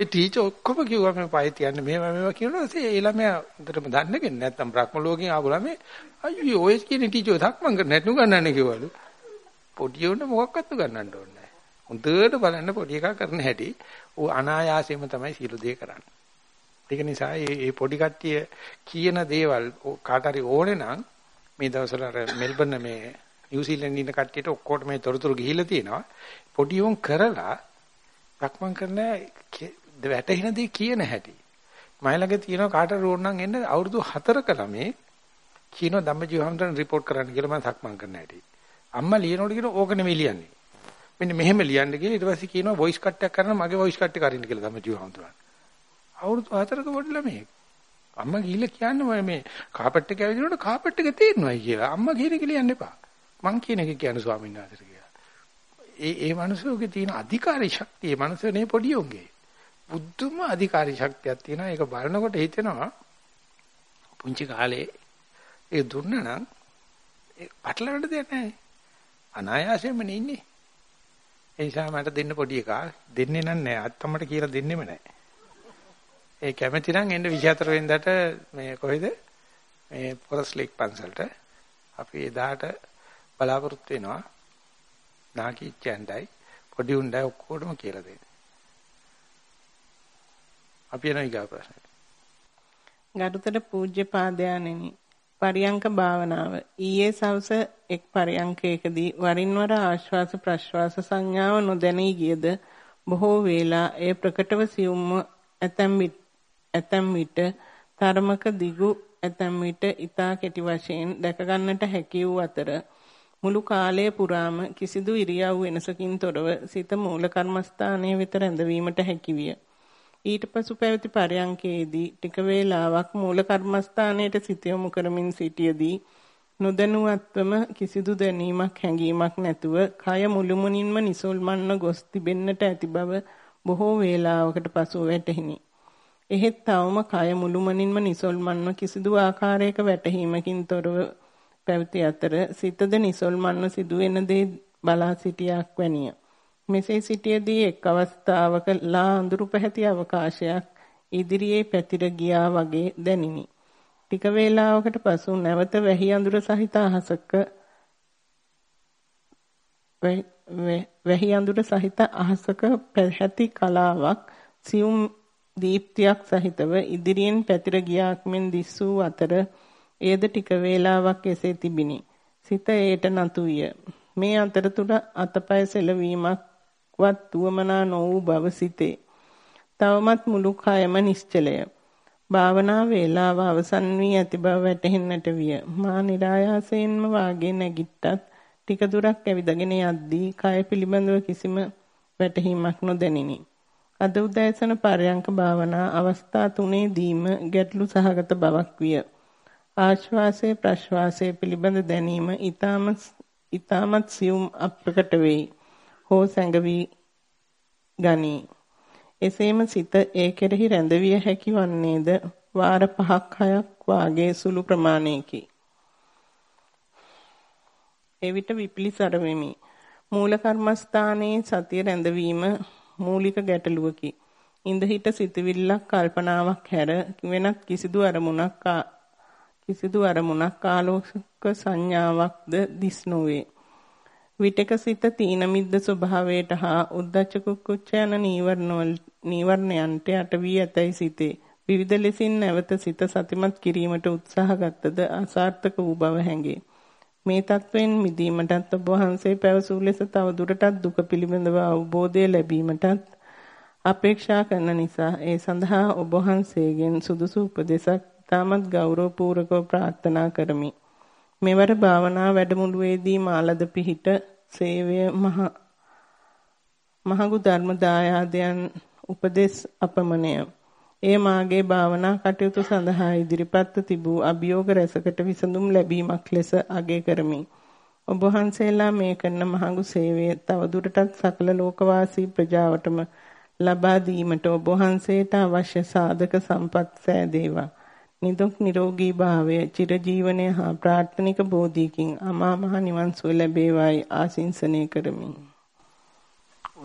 ඒ ටීචර් ඔක්කොම කිව්වා මේ පය තියන්න මෙහෙම මේවා කියනවා ඒ ළමයා හොඳටම දන්නගෙන නැත්තම් බ්‍රහ්ම ලෝකෙන් ආපු ළමයි අයියෝ ඔය කියන ටීචර් සක්මන් කරන්න හැටි උගන්නන්නේ කිව්වලු. පොඩි උන්න මොකක්වත් උගන්නන්න ඕනේ හොඳට බලන්න පොඩි එකා කරන හැටි ඌ අනායාසයෙන්ම තමයි සියලු දේ කරන්නේ. ඒක නිසා මේ පොඩි කට්ටිය කියන දේවල් කාට හරි ඕනේ නම් මේ දවස්වල අර මෙල්බර්න් මේ නිව්සීලන්ත ඉන්න කට්ටියට ඔක්කොට මේ තොරතුරු ගිහිල්ලා තියෙනවා. පොඩි උන් කරලා රක්මන් කරන වැටෙන දේ කියන හැටි. මයිලඟ තියෙන කාට රෝන්නම් එන්න අවුරුදු 4ක ළමේ කියනවා ධම්මජීව හැමදාම report කරන්න කියලා මම සක්මන් කරන හැටි. අම්මා ලියනකොට කියන ඕක නෙමෙයි ලියන්නේ. මෙන්න මෙහෙම ලියන්න කියලා ඊට පස්සේ කියනවා වොයිස් කට් එකක් කරන මගේ වොයිස් කට් එක අරින්න කියලා තමයි ජීව හඳුනන. අවුරුදු 4ක පොඩි ළමෙක්. අම්මා ගිහිල්ලා කියන්නේ මේ කාපට් එක ඇවිදිනකොට කාපට් එක තේරෙනවයි කියලා. අම්මා කියන එක ලියන්න එපා. මං කියන එක කියන්නේ ස්වාමීන් වහන්සේට කියලා. ඒ ඒ මනුස්සයෝගේ තියෙන අධිකාරී ශක්තිය මනුස්සය නේ පොඩි උන්ගේ. බුද්ධම අධිකාරී ශක්තියක් තියෙනවා. ඒක බලනකොට හිතෙනවා පුංචි කාලේ ඒ දුන්නා නම් ඒ පටලවන්න දෙයක් නැහැ. අනායාසයෙන්ම ඉන්නේ. ඒ නිසා මට දෙන්න පොඩි එකා දෙන්නේ නැහැ අත්තම්මට කියලා දෙන්නෙම නැහැ. ඒ කැමති නම් එන්න 24 වෙනිදාට මේ කොහෙද? මේ පොරස් ලේක් පන්සලට. අපි එදාට බලාපොරොත්තු වෙනවා. නාකිච්චන්ඩයි පොඩි උණ්ඩයි ඔක්කොටම කියලා දෙන්න. අපි යන ඊගා ප්‍රශ්නෙට. ගරුතර පූජ්‍ය පාදයන්ෙනි පරියංක භාවනාව ඊයේ සවස එක් පරියංකයකදී වරින් වර ආශ්වාස ප්‍රශ්වාස සංඥාව නොදැනී ගියද බොහෝ වේලා එය ප්‍රකටව සියුම්ව ඇතැම් ඇතැම් විට තරමක දිගු ඇතැම් විට ඊතා කෙටි වශයෙන් දැක ගන්නට හැකි වූ අතර මුළු කාලය පුරාම කිසිදු ඉරියව් වෙනසකින් තොරව සිත මූල කර්මස්ථානයේ වෙත රැඳවීමට හැකි විය. ඊට පසු පැවති පරයන්කේදී ටික වේලාවක් මූල කර්මස්ථානයට සිත යොමු කරමින් සිටියේදී නොදැනුවත්වම කිසිදු දැනීමක් හැඟීමක් නැතුව කය මුළුමනින්ම නිසල්මන්ව ගොස් තිබෙන්නට ඇති බව බොහෝ වේලාවකට පසුව වැටහිනි. එහෙත් තවම කය මුළුමනින්ම නිසල්මන්ව කිසිදු ආකාරයක වැටහීමකින් තොරව පැවති අතර සිතද නිසල්මන්ව සිදුවෙන දේ බලා සිටියක් වැනිය. මෙසේ සිටියේදී එක් අවස්ථාවක ලා අඳුරු පැහැති අවකාශයක් ඉදිරියේ පැතිර ගියා වගේ දැනිනි. ටික වේලාවකට පසු නැවත වැහි අඳුර සහිත අහසක වැහි අඳුර සහිත අහසක පැහැති කලාවක් සියුම් දීප්තියක් සහිතව ඉදිරියෙන් පැතිර ගියාක් මෙන් දිස්සූ අතර එයද ටික වේලාවක් එසේ තිබිනි. සිත ඒට නතු විය. මේ අතරතුර අතපය සෙලවීමක් වත් උවමනා නො වූ බව සිතේ. තවමත් මුළු කයම නිශ්චලය. භාවනා වේලාව අවසන් වී ඇති බව වැටහෙන්නට විය. මා નિરાයාසයෙන්ම වාගේ නැගිට්ටත් ටික දුරක් ඇවිදගෙන යද්දී කය පිළිබඳව කිසිම වැටහීමක් නොදැනිනි. අද උදෑසන පරයන්ක භාවනා අවස්ථා තුනේදීම ගැටලු සහගත බවක් විය. ආශ්වාසයේ ප්‍රශ්වාසයේ පිළිබඳ දැනීම ඊටමත් සියුම් අප්‍රකට වෙයි. හෝ සැඟවි ගනී. එසේම සිත ඒ කෙරෙහි රැඳවිය හැකි වන්නේද වාර 5ක් 6ක් වාගේ සුළු ප්‍රමාණයකි. එවිට විපිලිසර වෙමි. මූල කර්මස්ථානයේ සතිය රැඳවීම මූලික ගැටලුවකි. ඉඳ හිට සිතවිල්ලක් කල්පනාවක් හැර වෙනත් කිසිදු අරමුණක් කිසිදු අරමුණක් ආලෝක සංඥාවක්ද දිස් නොවේ. විටක සිත තීන මිද්ද ස්වභාවයට හා උද්දච්ච කුක්කුච්ච යන නීවරණයන්ට යට වී ඇතැයි සිතේ. විවිධ ලෙසින් නැවත සිත සතිමත් කිරීමට උත්සාහ ගත්තද අසාර්ථක වූ බව හැඟේ. මේ තත්වයෙන් මිදීමටත් ඔබ වහන්සේ පැවසූ ලෙස තව දුරටත් දුක පිළිබඳව අවබෝධය ලැබීමටත් අපේක්ෂා කරන නිසා ඒ සඳහා ඔබ වහන්සේගෙන් සුදුසු උපදෙසක් තාමත් ගෞරවපූර්වකව ප්‍රාර්ථනා කරමි. මෙවර භාවනා වැඩමුළුවේදී මාලද පිහිට සේවය මහ මහඟු ධර්ම දායාදයන් උපදෙස් අපමණය. එය මාගේ භාවනා කටයුතු සඳහා ඉදිරිපත්ව තිබූ අභියෝග රැසකට විසඳුම් ලැබීමක් ලෙස අගය කරමි. ඔබ වහන්සේලා මේ කරන මහඟු සේවය තවදුරටත් සකල ලෝකවාසී ප්‍රජාවටම ලබා දීමට ඔබ වහන්සේට අවශ්‍ය සාධක සම්පත් සෑදේවා. නිදුක් නිරෝගී භාවය චිරජීවනය හා ප්‍රාර්ථනික බෝධියකින් අමා මහ නිවන් සුව ලැබේවායි ආශිංසනය කරමි.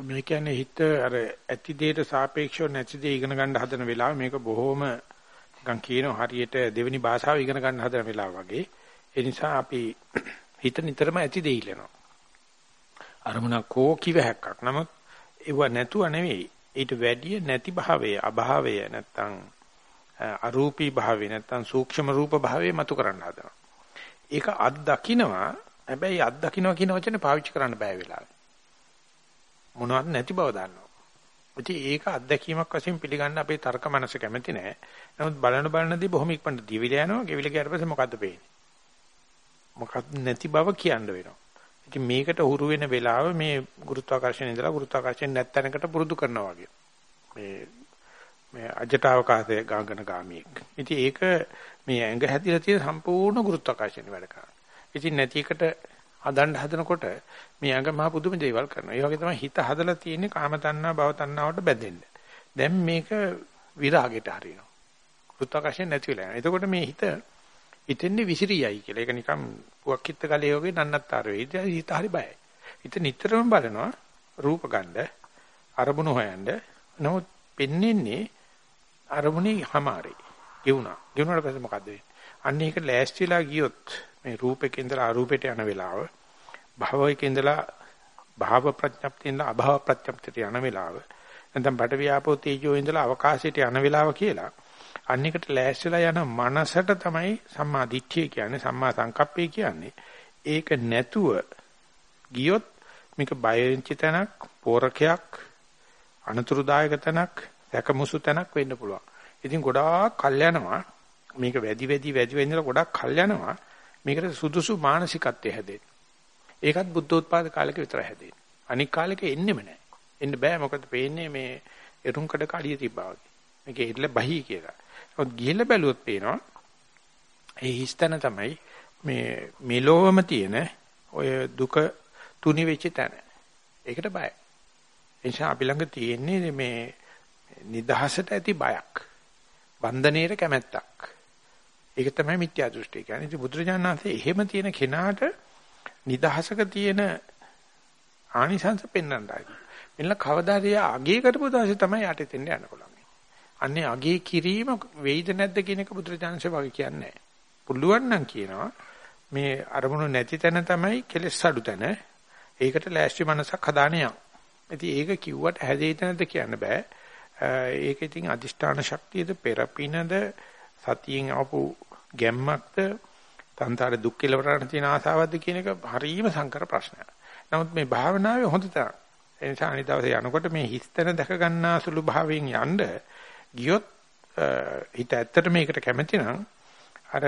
මේ කියන්නේ හිත අර ඇති දෙයට සාපේක්ෂව නැති දේ ඉගෙන ගන්න හදන වෙලාව මේක බොහොම නිකන් කියනවා හරියට දෙවෙනි භාෂාව ඉගෙන ගන්න හදන වෙලාව වගේ. ඒ නිසා අපි හිත නිතරම ඇති දේ ඉල්ලනවා. අරමුණක් කෝ කිව හැක්කක්. නමුත් ඒව නැතුව නෙවෙයි. ඊට වැඩිය නැති භාවය, අභාවය නැත්තම් අරූපී භාවය නැත්තම් සූක්ෂම රූප භාවය මතු කරන්න හදනවා. ඒක අත් දකින්නවා. හැබැයි අත් දකින්නවා කියන වචනේ පාවිච්චි කරන්න බෑ වෙලාවට. මොනවත් නැති බව දන්නවා. ඉතින් ඒක අත්දැකීමක් වශයෙන් පිළිගන්න අපේ තර්ක මනස කැමති නෑ. නමුත් බලන බලනදී බොහොම ඉක්මනට දිවිලා යනවා. ගෙවිල ගියාට පස්සේ මොකද්ද පේන්නේ? මොකක්ද නැති බව කියන්න වෙනවා. ඉතින් මේකට හුරු වෙන වෙලාව මේ ගුරුත්වාකර්ෂණය ඉඳලා ගුරුත්වාකර්ෂණ නැත්තැනකට පුරුදු කරනවා වගේ. මේ මේ අජටාවකාශයේ ගාගන ගාමියෙක්. ඉතින් ඒක මේ ඇඟ හැදිලා තියෙන සම්පූර්ණ ගුරුත්වාකර්ෂණ වැඩ කරනවා. ඉතින් නැති එකට හදන්න හදනකොට මේ අඟ මහ පුදුම දේවල් කරනවා. ඒ වගේ තමයි හිත හදලා තියෙන්නේ කාම තණ්හා භව තණ්හාවට බැඳෙන්න. දැන් මේක විරාගයට හරිනවා. කෘතකෂයෙන් නැති වෙලා යනවා. එතකොට මේ හිත හිතෙන්නේ විසිරියයි කියලා. ඒක නිකන් පුවක් කිත්ත ගලේ වගේ නන්නත්තර වෙයි. හිත හරි බයයි. හිත නිතරම බලනවා රූප ගන්න අරමුණු හොයන්න. නමුත් පෙන්න්නේ අරමුණේ හැමාරේ. ගෙවුනා. ගෙවුනාට පස්සේ මොකද වෙන්නේ? අන්න ඒක ලෑස්තිලා ගියොත් මේ රූපෙක ඉඳලා අරූපෙට යන වෙලාව භවයක ඉඳලා භාව ප්‍රඥප්තියෙන් අභාව ප්‍රඥප්තියට යන වෙලාව නැත්නම් බඩ ව්‍යාපෝ තේජෝ ඉඳලා අවකාශයට යන වෙලාව කියලා අනිකට ලෑස්තිලා යන මනසට තමයි සම්මා දිට්ඨිය කියන්නේ සම්මා සංකප්පය කියන්නේ ඒක නැතුව ගියොත් මේක බයෙන්ච තැනක් පෝරකයක් අනතුරුදායක තැනක් දැකමුසු තැනක් වෙන්න පුළුවන්. ඉතින් ගොඩාක් කල් යනවා මේක වැඩි වැඩි වැඩි වෙනදලා ගොඩක් කල් යනවා මේකට සුදුසු මානසිකත්වය හැදෙන්න. ඒකත් බුද්ධෝත්පාද කාලෙක විතරයි හැදෙන්නේ. අනික් කාලෙක එන්නෙම නැහැ. එන්න බෑ මොකද පේන්නේ මේ එරුම්කඩ කඩිය තිබ්බා වගේ. මේක ඉట్లా බහි කියලා. ඔත් ගිහිල්ලා බැලුවොත් පේනවා ඒ හිස්තන තමයි මේ මෙලොවම තියෙන ඔය දුක තුනි වෙච්ච තැන. ඒකට බයයි. ඒ නිසා අපි ළඟ තියෙන්නේ මේ නිදහසට ඇති බයක්. බන්ධනයේ කැමැත්තක්. ඒක තමයි මිත්‍යා දෘෂ්ටි කියන්නේ. ඉතින් බුදුරජාණන් වහන්සේ එහෙම තියෙන කෙනාට නිදහසක තියෙන ආනිසංස පෙන්වන්නයි. මෙන්න කවදාද අගේ කරපු දවසේ තමයි යට දෙන්න යන්න පුළුවන්. අන්නේ අගේ කිරීම වෙයිද නැද්ද කියන එක බුදුරජාණන්සේ වගේ කියන්නේ පුළුවන් නම් කියනවා මේ අරමුණු නැති තැන තමයි කෙලෙස් අඩු තැන. ඒකට ලෑස්ති මනසක් හදාන යන්න. ඉතින් ඒක කිව්වට හැදෙයිද නැද්ද කියන්න බෑ. ඒක ඉතින් අදිෂ්ඨාන ශක්තියද පෙරපිනද සතියෙන් ආපු ගැම්මක්ද තන්තර දුක් කෙලවරට තියෙන ආසාවක්ද කියන එක හරීම සංකර ප්‍රශ්නයක්. නමුත් මේ භාවනාවේ හොඳ තරම් ඒ නිසා අනිත් දවසේ යනකොට මේ හිස්තන දැක ගන්නා සුළු භාවයෙන් යන්න ගියොත් හිත ඇත්තට මේකට කැමති නම් අර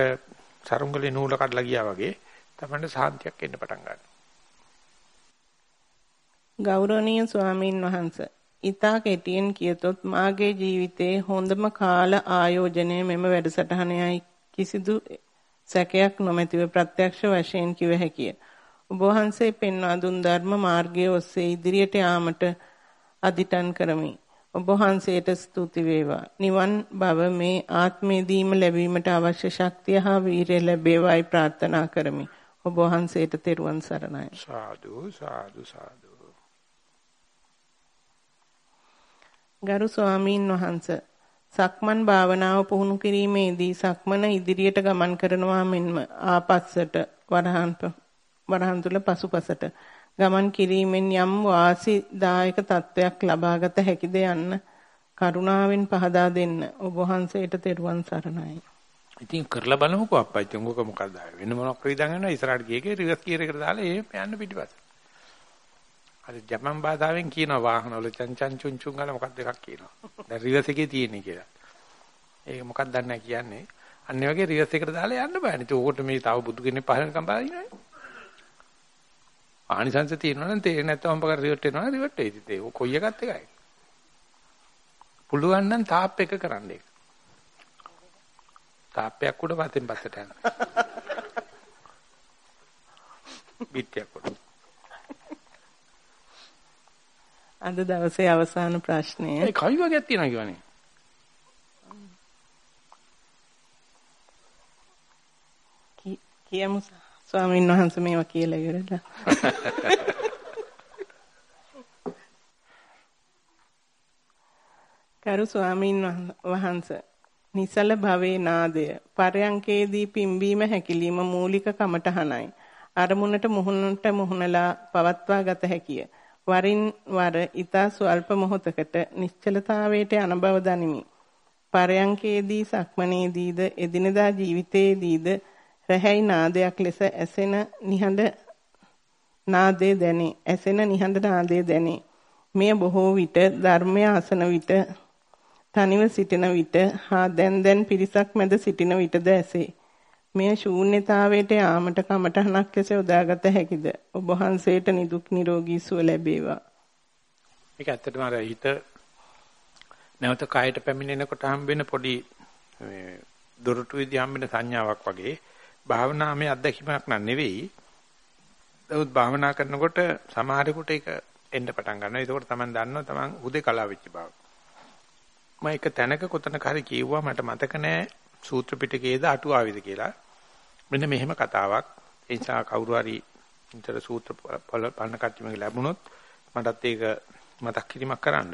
සරුංගලේ නූල කඩලා ගියා වගේ තමයි සාන්තියක් එන්න පටන් ගන්නවා. ගෞරවනීය ස්වාමින් වහන්සේ ඊතා කෙටියෙන් කියතොත් මාගේ ජීවිතයේ හොඳම කාල ආයෝජනය මෙම වැඩසටහනයි කිසිදු සැකයක් නොමැතිව ප්‍රත්‍යක්ෂ වශයෙන් කිව හැකිය. ඔබ වහන්සේ පෙන්වා දුන් ධර්ම මාර්ගයේ ඔස්සේ ඉදිරියට යාමට අදිටන් කරමි. ඔබ වහන්සේට ස්තුති වේවා. නිවන් බව මේ ආත්මයේදීම ලැබීමට අවශ්‍ය ශක්තිය හා වීරිය ලැබේවායි ප්‍රාර්ථනා කරමි. ඔබ වහන්සේට තෙරුවන් සරණයි. සාදු සාදු සාදු ගරු ස්වාමීන් වහන්ස සක්මන් භාවනාව පුහුණු කිරීමේදී සක්මන ඉදිරියට ගමන් කරනවා මෙන්ම ආපස්සට වරහන් වරහන් තුල පසුපසට. ගමන් කිරීමෙන් යම් වාසිදායක තත්වයක් ලබාගත හැකිද යන්න කරුණාවෙන් පහදා දෙන්න. ඔබ වහන්සේට තෙරුවන් සරණයි. ඉතින් කරලා බලමුකෝ අප්පා ඉතින් ඔක මොකද? වෙන මොනක් හරි දාගෙන ඉස්සරහට ගියේකේ රිවර්ස් ගියර් එකට දාලා ඒ යන්න පිටිපස්ස. අර ජපන් භාෂාවෙන් කියන වාහන වල චන් චන් චුන් චුන් ගාලා මොකක්ද එකක් කියනවා. දැන් රිවර්ස් එකේ තියෙන්නේ කියලා. ඒක මොකක්ද දන්නේ කියන්නේ. අන්න ඒ වගේ රිවර්ස් එකට දාලා යන්න බෑනේ. ඒක ඕකට මේ තව බුදු කෙනෙක් පහලන කම්පාදිනවනේ. ආනිසංශ තියෙනවා නම් තේරෙන්නේ නැත්නම් පකර රිවර්ට් වෙනවා රිවර්ට් වෙයි. ඒක කොයි එකත් එකයි. පුළුවන් නම් තාප් එක කරන්න ඒක. තාප්පයක් උඩ පතෙන් පස්සට යනවා. පිටියක් උඩ. අද දවසේ අවසාන ප්‍රශ්නය. ඒ කවි වගේක් තියෙනවා කියවනේ. කියමු ස්වාමීන් වහන්සේ මේවා කියලා ඉවරලා. කරු ස්වාමීන් වහන්සේ නිසල භවේ නාදය පරයන්කේදී පිම්බීම හැකිලිම මූලික කමටහනයි. අරමුණට මුහුණට මුහුණලා පවත්වා ගත හැකිය. වරින් වර ඊතා ස්වල්ප මොහොතකට නිශ්චලතාවයට යන බව දනිමි. පරයන්කේදී සක්මනේදීද එදිනදා ජීවිතයේදීද රැහැයි නාදයක් ලෙස ඇසෙන නිහඬ නාදේ දැනේ. ඇසෙන නිහඬ නාදේ දැනේ. මෙය බොහෝ විට ධර්මය අසන විට තනිව සිටින විට හා දැන් දැන් පිරිසක් මැද සිටින විටද ඇසේ. මෙය ශූන්‍යතාවයට යාමට කමටහනක් ලෙස යොදාගත හැකිද? ඔබ වහන්සේට නිදුක් නිරෝගී සුව ලැබේවා. මේක ඇත්තටම අර හිත නැවත කායට පැමිණෙනකොට හම්බ වෙන පොඩි දොරටු විදි හම්බ වෙන සංඥාවක් වගේ භාවනාමය අත්දැකීමක් නන් නෙවෙයි. ඒත් භාවනා කරනකොට සමහරෙකුට ඒක එන්න පටන් ගන්නවා. ඒකෝට තමයි දන්නවා තමන් හුදේකලා වෙච්ච බව. මම එක තැනක කොතනක හරි කිව්වා මට මතක නෑ සූත්‍ර පිටකයේද අටුවාවේද කියලා. මෙන්න මෙහෙම කතාවක්. ඒ නිසා කවුරු හරි විතර සූත්‍ර පලන කට්ටියම ලැබුණොත් මටත් ඒක මතක් කිරීමක් කරන්න.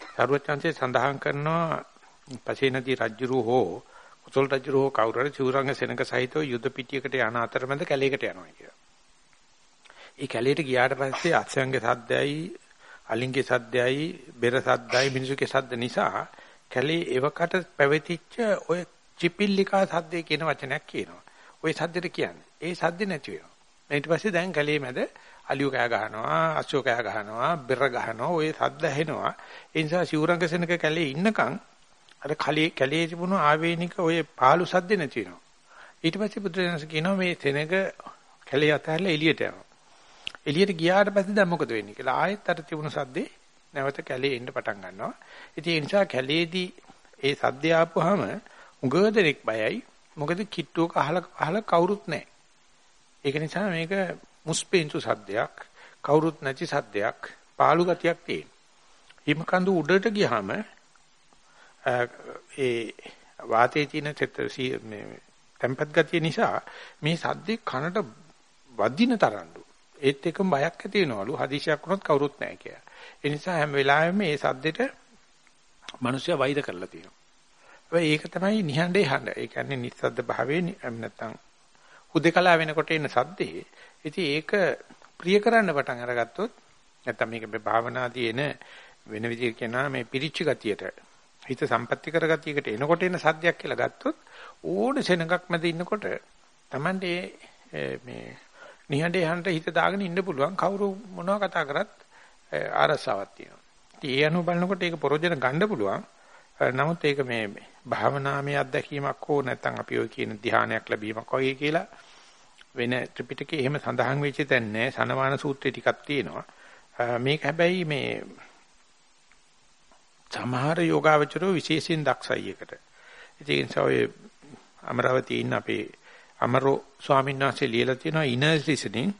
සරුවචාන්සේ සඳහන් කරනවා පසේනදී රජුරු හෝ කුසල් රජු හෝ කවුරු හරි චූරංග සෙනඟ සහිතව යුද පිටියකට යන අතරමැද කැලේකට යනවා කියලා. ඒ කැලේට ගියාට පස්සේ අත්සංගේ සද්දයයි, අලින්ගේ සද්දයයි, බෙර සද්දයයි, මිනිසුගේ සද්ද නිසා කැලේ එවකට පැවතිච්ච ඔය චිපිල්ලිකා සද්දේ කියන වචනයක් කියනවා. ওই සද්දෙට කියන්නේ. ඒ සද්ද නැති වෙනවා. ඊට පස්සේ දැන් කැලේ මැද අලියෝ කෑ ගහනවා, අස්සෝ කෑ ගහනවා, බෙර ගහනවා, ওই සද්ද ඇහෙනවා. ඒ නිසා සිවුරංග සෙනඟ කැලේ ඉන්නකම් අර කලේ කැලේ තිබුණු ආවේනික ඔය පාළු සද්ද නැති වෙනවා. ඊට පස්සේ බුදුරජාණන් කියනවා මේ සෙනඟ කැලේ අතහැරලා එළියට යනවා. එළියට ගියාට පස්සේ දැන් මොකද වෙන්නේ කියලා ආයෙත් අර තිබුණු සද්දේ නැවත කැලේ එන්න පටන් ගන්නවා. ඉතින් ඒ නිසා කැලේදී ඒ සද්දය ආපුවාම උගදෙනෙක් බයයි. මොකද කිට්ටුවක අහලා අහලා කවුරුත් නැහැ. ඒක නිසා මේක මුස්පෙන්තු සද්දයක්, කවුරුත් නැති සද්දයක්, පාළු ගතියක් තියෙන. හිම කඳු උඩට ගියාම ඒ වාතයේ තියෙන මේ tempat ගතිය නිසා මේ සද්දේ කනට වදින තරම්ලු. ඒත් එකම බයක් ඇති වෙනවලු. හදිසියක් වුණොත් කවුරුත් නැහැ කියලා. ඒ නිසා හැම වෙලාවෙම මේ සද්දෙට මිනිස්සු වෛර කරලා තියෙනවා. හැබැයි ඒක තමයි නිහඬේ හඬ. ඒ කියන්නේ නිස්සද්ද භාවයේ නැත්තම් හුදේකලා වෙනකොට එන සද්දේ. ඉතින් ඒක ප්‍රිය කරන්න පටන් අරගත්තොත් නැත්තම් මේක භාවනාදී එන වෙන විදිහට කියනවා මේ පිරිච්ච ගතියට හිත සම්පත්‍ති කරගතියකට එනකොට එන සද්දයක් කියලා ගත්තොත් ඕන සෙනඟක් මැද ඉන්නකොට Tamande මේ නිහඬේ හන්ට හිත දාගෙන ඉන්න පුළුවන් කවුරු මොනවා කතා කරත් ආරසාවක් තියෙනවා. ඉතින් ඒ අනුව බලනකොට ඒක ප්‍රොජෙන ගන්න පුළුවන්. නමුත් ඒක මේ භාවනාමය අත්දැකීමක් හෝ නැත්නම් අපි ඔය කියන ධානයක් ලැබීමක් වගේ කියලා වෙන ත්‍රිපිටකේ එහෙම සඳහන් වෙච්ච තැන නෑ. සනවාන සූත්‍රය ටිකක් තියෙනවා. මේක හැබැයි මේ සමහර යෝගාවචරෝ විශේෂයෙන් දක්ෂයි එකට. ඉතින් සෝය අමරවතී ඉන්න අපේ අමරෝ ස්වාමීන් වහන්සේ ලියලා තියෙනවා inner listening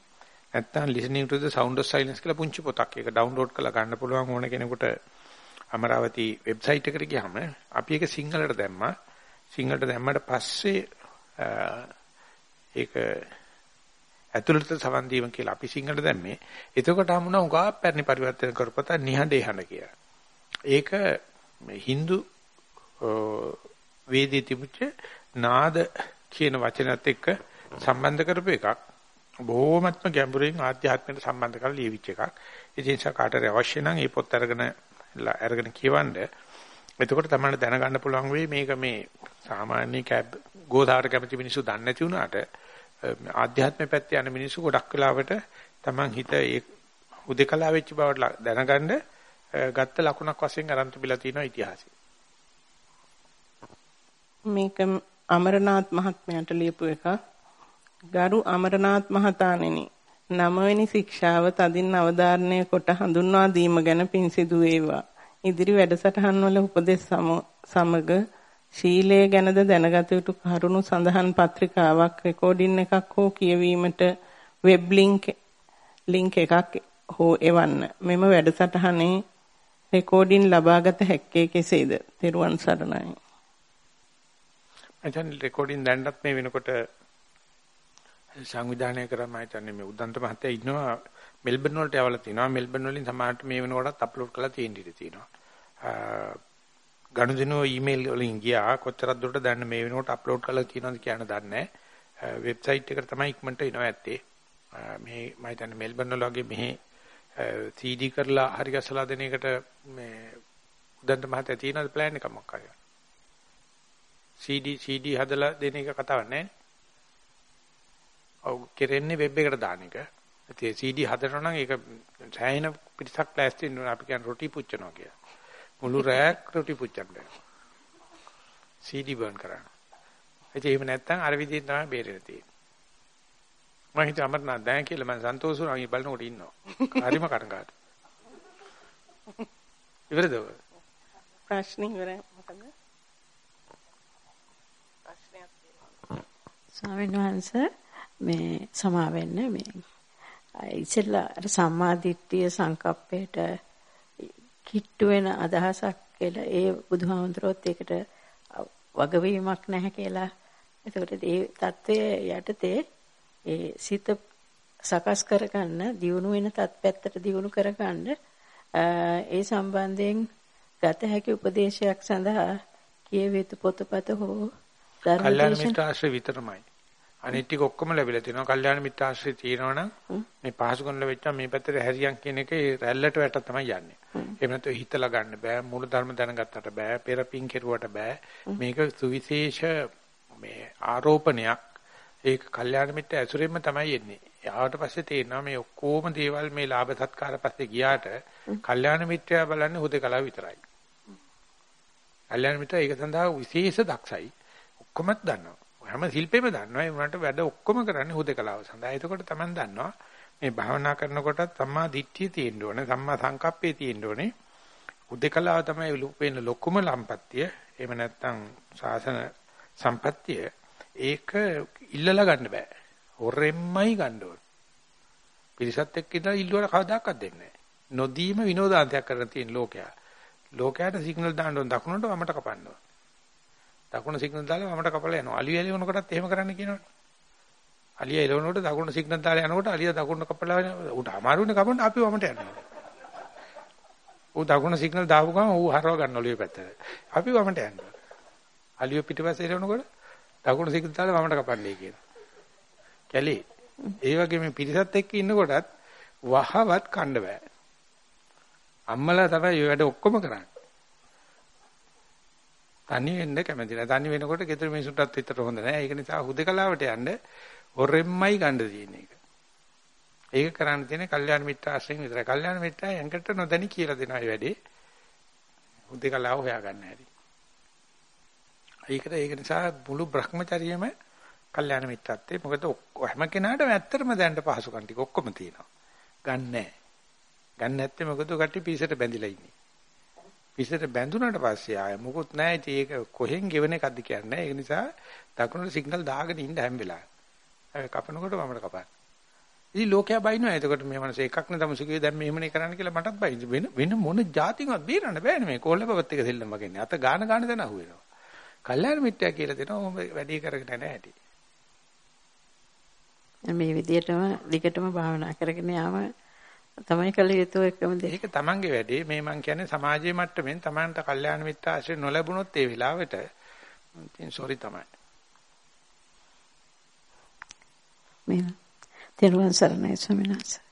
නැත්තම් listening to the sound of silence කියලා පුංචි පොතක්. ඒක ඩවුන්ලෝඩ් කරලා ගන්න පුළුවන් ඕන කෙනෙකුට අමරවතී වෙබ්සයිට් එකට ගියාම අපි ඒක සිංහලට දැම්මා. සිංහලට දැම්මට පස්සේ ඒක ඇතුළත සවන් දීම කියලා අපි සිංහලට දැම්මේ. එතකොට හමුණා උගා පැරණි පරිවර්තන කරපත නිහඬේ හඬ කියලා. ඒක Hindu වේදී තිබුච්ච නාද කියන වචනත් එක්ක සම්බන්ධ කරපු එකක්. බොහොමත්ම ගැඹුරින් ආධ්‍යාත්මයට සම්බන්ධ කරලා ලියවිච්ච එකක්. ඒ නිසා කාටරි අවශ්‍ය නම් මේ පොත් අරගෙන අරගෙන කියවන්න. එතකොට තමයි දැනගන්න පුළුවන් වෙයි මේක මේ සාමාන්‍ය කැබ් ගෝසාවට කැමති මිනිස්සු දන්නේ නැති වුණාට ආධ්‍යාත්ම පැත්තේ යන මිනිස්සු ගොඩක් වෙලාවට Taman හිත ඒ උදේකලා වෙච්ච බවට දැනගන්න ගත්ත ලකුණක් වශයෙන් අරන් තිබිලා තියෙනවා ඉතිහාසෙ. මේක අමරනාත් මහත්මයාට ලියපු එකක්. ගරු අමරනාත් මහතාණෙනි නවවෙනි ශික්ෂාව තදින් අවධාරණය කොට හඳුන්වා දීම ගැන පින් සිදු වේවා. ඉදිරි වැඩසටහන් වල උපදෙස් සමග ශීලය ගැනද දැනගත යුතු කරුණු සඳහන් පත්‍රිකාවක් රෙකෝඩින් එකක් හෝ කියවීමට වෙබ් ලින්ක් ලින්ක් එකක් හෝ එවන්න. මෙම වැඩසටහනේ රෙකෝඩින් ලබාගත හැක්කේ කෙසේද? තෙරුවන් සරණයි. එතන රෙකෝඩින් දැන්නත් මේ වෙනකොට සංවිධානය කරා මම හිතන්නේ මේ උද්දන්ත මහත්තයා ඉන්නවා. මෙල්බන් වලට යවලා තිනවා. මෙල්බන් වලින් සමහරට මේ වෙනකොටත් අප්ලෝඩ් කරලා තියෙන ඉඩ තියෙනවා. ගනුදෙනුව ඊමේල් වලින් ගියා. කොච්චරක් දුරට දැන් මේ වෙනකොට අප්ලෝඩ් කරලා තියෙනවද කියන දන්නේ නැහැ. වෙබ්සයිට් එකට තමයි ඉක්මනට එනවා ඇත්තේ. මේ මම හිතන්නේ මෙල්බන් වල වගේ මෙහි CD කරලා හරි ගස්සලා දෙන එකට මේ උද්දන්ත මහත්තයා තියෙනවද ප්ලෑන් එකක් මොකක්ද? CD CD හදලා දෙන එක කතාවක් නැහැ. ඔව් කෙරෙන්නේ වෙබ් එකට දාන එක. ඒ CD හදනවා නම් ඒක සෑහෙන පිටසක් ප්ලාස්ටික් වෙනවා අපි කියන්නේ රොටි පුච්චනවා කියලා. මුළු රෑක් රොටි පුච්චන්න බෑ. CD බර්න් කරන්න. ඒ එහෙම නැත්නම් අර විදිහෙන් තමයි බේරෙලා තියෙන්නේ. මම හිතුවා අමරනාත් දැන් කියලා මම සන්තෝෂ වුණා. මේ බලනකොට ඉන්නවා. හරිම කනගාටු. ඉවරද? ප්‍රශ්න ඉවරයි මොකද? ප්‍රශ්නයක් තියෙනවා. ස්වාමීන් වහන්සේ මේ සමා වෙන්න මේ ඉතින්ලා අර සම්මාදිට්ඨිය සංකප්පයට කිට්ටු වෙන අදහසක් කියලා ඒ බුදුහාමුදුරුවොත් ඒකට වගවීමක් නැහැ කියලා. එතකොට ඒ தත්වයේ යටතේ ඒ සිත සකස් කරගන්න දියුණු වෙන තත්පැත්තට දියුණු කරගන්න ඒ සම්බන්ධයෙන් ගත හැකි උපදේශයක් සඳහා කියවිතු පොතපත හෝ ධර්මදේශන විතරමයි. අනිත් ටික ඔක්කොම ලැබිලා තිනවා. කල්යාණ මිත්‍රාශ්‍රය තියෙනවනම් මේ පහසුකම් ලැබෙච්චා මේ පැත්තට හැරියන් කියන එකේ රැල්ලට වැට තමයි යන්නේ. එහෙම නැත්නම් හිතලා ගන්න බෑ. මූල ධර්ම දැනගත්තට බෑ. පෙරපින් කෙරුවට බෑ. මේක සුවිශේෂ මේ ආරෝපණයක්. ඒක කල්යාණ මිත්‍ර ඇසුරෙන්ම තමයි එන්නේ. යාවට පස්සේ තේරෙනවා මේ ඔක්කොම දේවල් මේ ලාභ සත්කාර පස්සේ ගියාට කල්යාණ මිත්‍රයා බලන්නේ හුදකලාව විතරයි. කල්යාණ මිත්‍රා ඒක සඳහා විශේෂ දක්ෂයි. ඔක්කොමත් දන්නවා. හැම ශිල්පෙම දන්නවා ඒ වුණාට වැඩ ඔක්කොම කරන්නේ හුදකලාව සඳහා. එතකොට Taman දන්නවා මේ භාවනා කරනකොට සම්මා දිට්ඨිය තියෙන්න ඕනේ, සම්මා සංකප්පේ තියෙන්න ඕනේ. හුදකලාව තමයි වෙන ලොකුම ලම්පත්තිය. එහෙම නැත්නම් සාසන සම්පත්තිය. ඒක ඉල්ලලා ගන්න බෑ. හොරෙන්මයි ගන්න ඕනේ. පිරිසත් එක්ක ඉඳලා ඉල්ලුවට කවදාකවත් දෙන්නේ නැහැ. නොදීම විනෝදාන්තයක් කරන තියෙන ලෝකයා. ලෝකයට සිග්නල් දාන්න ඕන දකුණට වමට කපන්න ඕන. දකුණ සිග්නල් දාලා වමට කපලා යනවා. අලිය එලවනකොටත් එහෙම කරන්න කියනවනේ. අලිය එලවනකොට දකුණ සිග්නල් දාලා යනකොට අලිය දකුණ කපලා උට අමාරුනේ කපන්න අපි වමට යනවා. ඌ දකුණ සිග්නල් දාපු ගමන් ඌ හරව ගන්නවලු මේ පැත්තට. අපි වමට යනවා. අලිය පිටිපස්සේ එලවනකොට දකුණ සිග්නල් දාලා වමට කපන්නේ කියනවා. කැලේ. ඒ වගේ මේ පිරිසත් එක්ක ඉන්නකොටත් වහවත් කන්න බෑ. අම්මලා තමයි මේ වැඩ ඔක්කොම කරන්නේ. තනි වෙන්න කැමති නැහැ. තනි වෙනකොට ගෙදර මිනිසුන්ටත් විතර හොඳ නැහැ. ඒක නිසා හුදකලාවට යන්න හොරෙන්මයි ගන්න තියෙන එක. ඒක කරන්න තියෙන්නේ කල්යාණ මිත්‍ර ආශ්‍රයෙන් විතරයි. කල්යාණ මිත්‍රා යංකට නොදැනි කියලා දෙනවා මේ වැඩේ. හුදකලාව හොයාගන්න හැටි. ඒකට ඒක නිසා මුළු Brahmacharyaම කල්යාණ මිත්‍රත්වේ මොකද හැම කෙනාටම ඇත්තටම දැනට පහසුකම් ටික ඔක්කොම තියෙනවා. ගන්න නැහැ. ගන්න නැත්තේ මොකද කට්ටි පීසට බැඳිලා ඉන්නේ. පිසට බැඳුනට පස්සේ ආය මොකුත් නැහැ. ඉතින් ඒක කොහෙන් ගෙවන එකක්ද කියන්නේ. ඒ නිසා දකුණට සිග්නල් දාගෙන ඉන්න හැම වෙලාවෙම. කපනකොට මමට කපන්න. ඉතින් ලෝකයා බයිනවා. එතකොට මේ මනස එකක් නේ තම සුඛේ දැන් මෙහෙමනේ කරන්න කියලා මටත් බයි. වෙන වෙන මොන જાතියක්වත් බේරන්න බෑනේ මේ කොල්ලපවත් එක දෙල්ලම වගේනේ. අත ගාන ගාන දන අහුවෙනවා. කල්යාණ මිත්‍යා කියලා දෙනවා වැඩි කරගෙන නැහැ ඇති. මේ විදිහටම දිගටම භාවනා කරගෙන යාම තමයි කළ යුතු එකම දේ. ඒක තමන්ගේ වැඩේ. මේ මං කියන්නේ සමාජයේ මට්ටමින් තමන්ට කල්යාණ මිත්‍ර ආශ්‍රය නොලැබුණොත් ඒ වෙලාවට ඉතින් සෝරි තමයි. මේ තෙරුවන් සරණයි ස්වාමීන් වහන්සේ.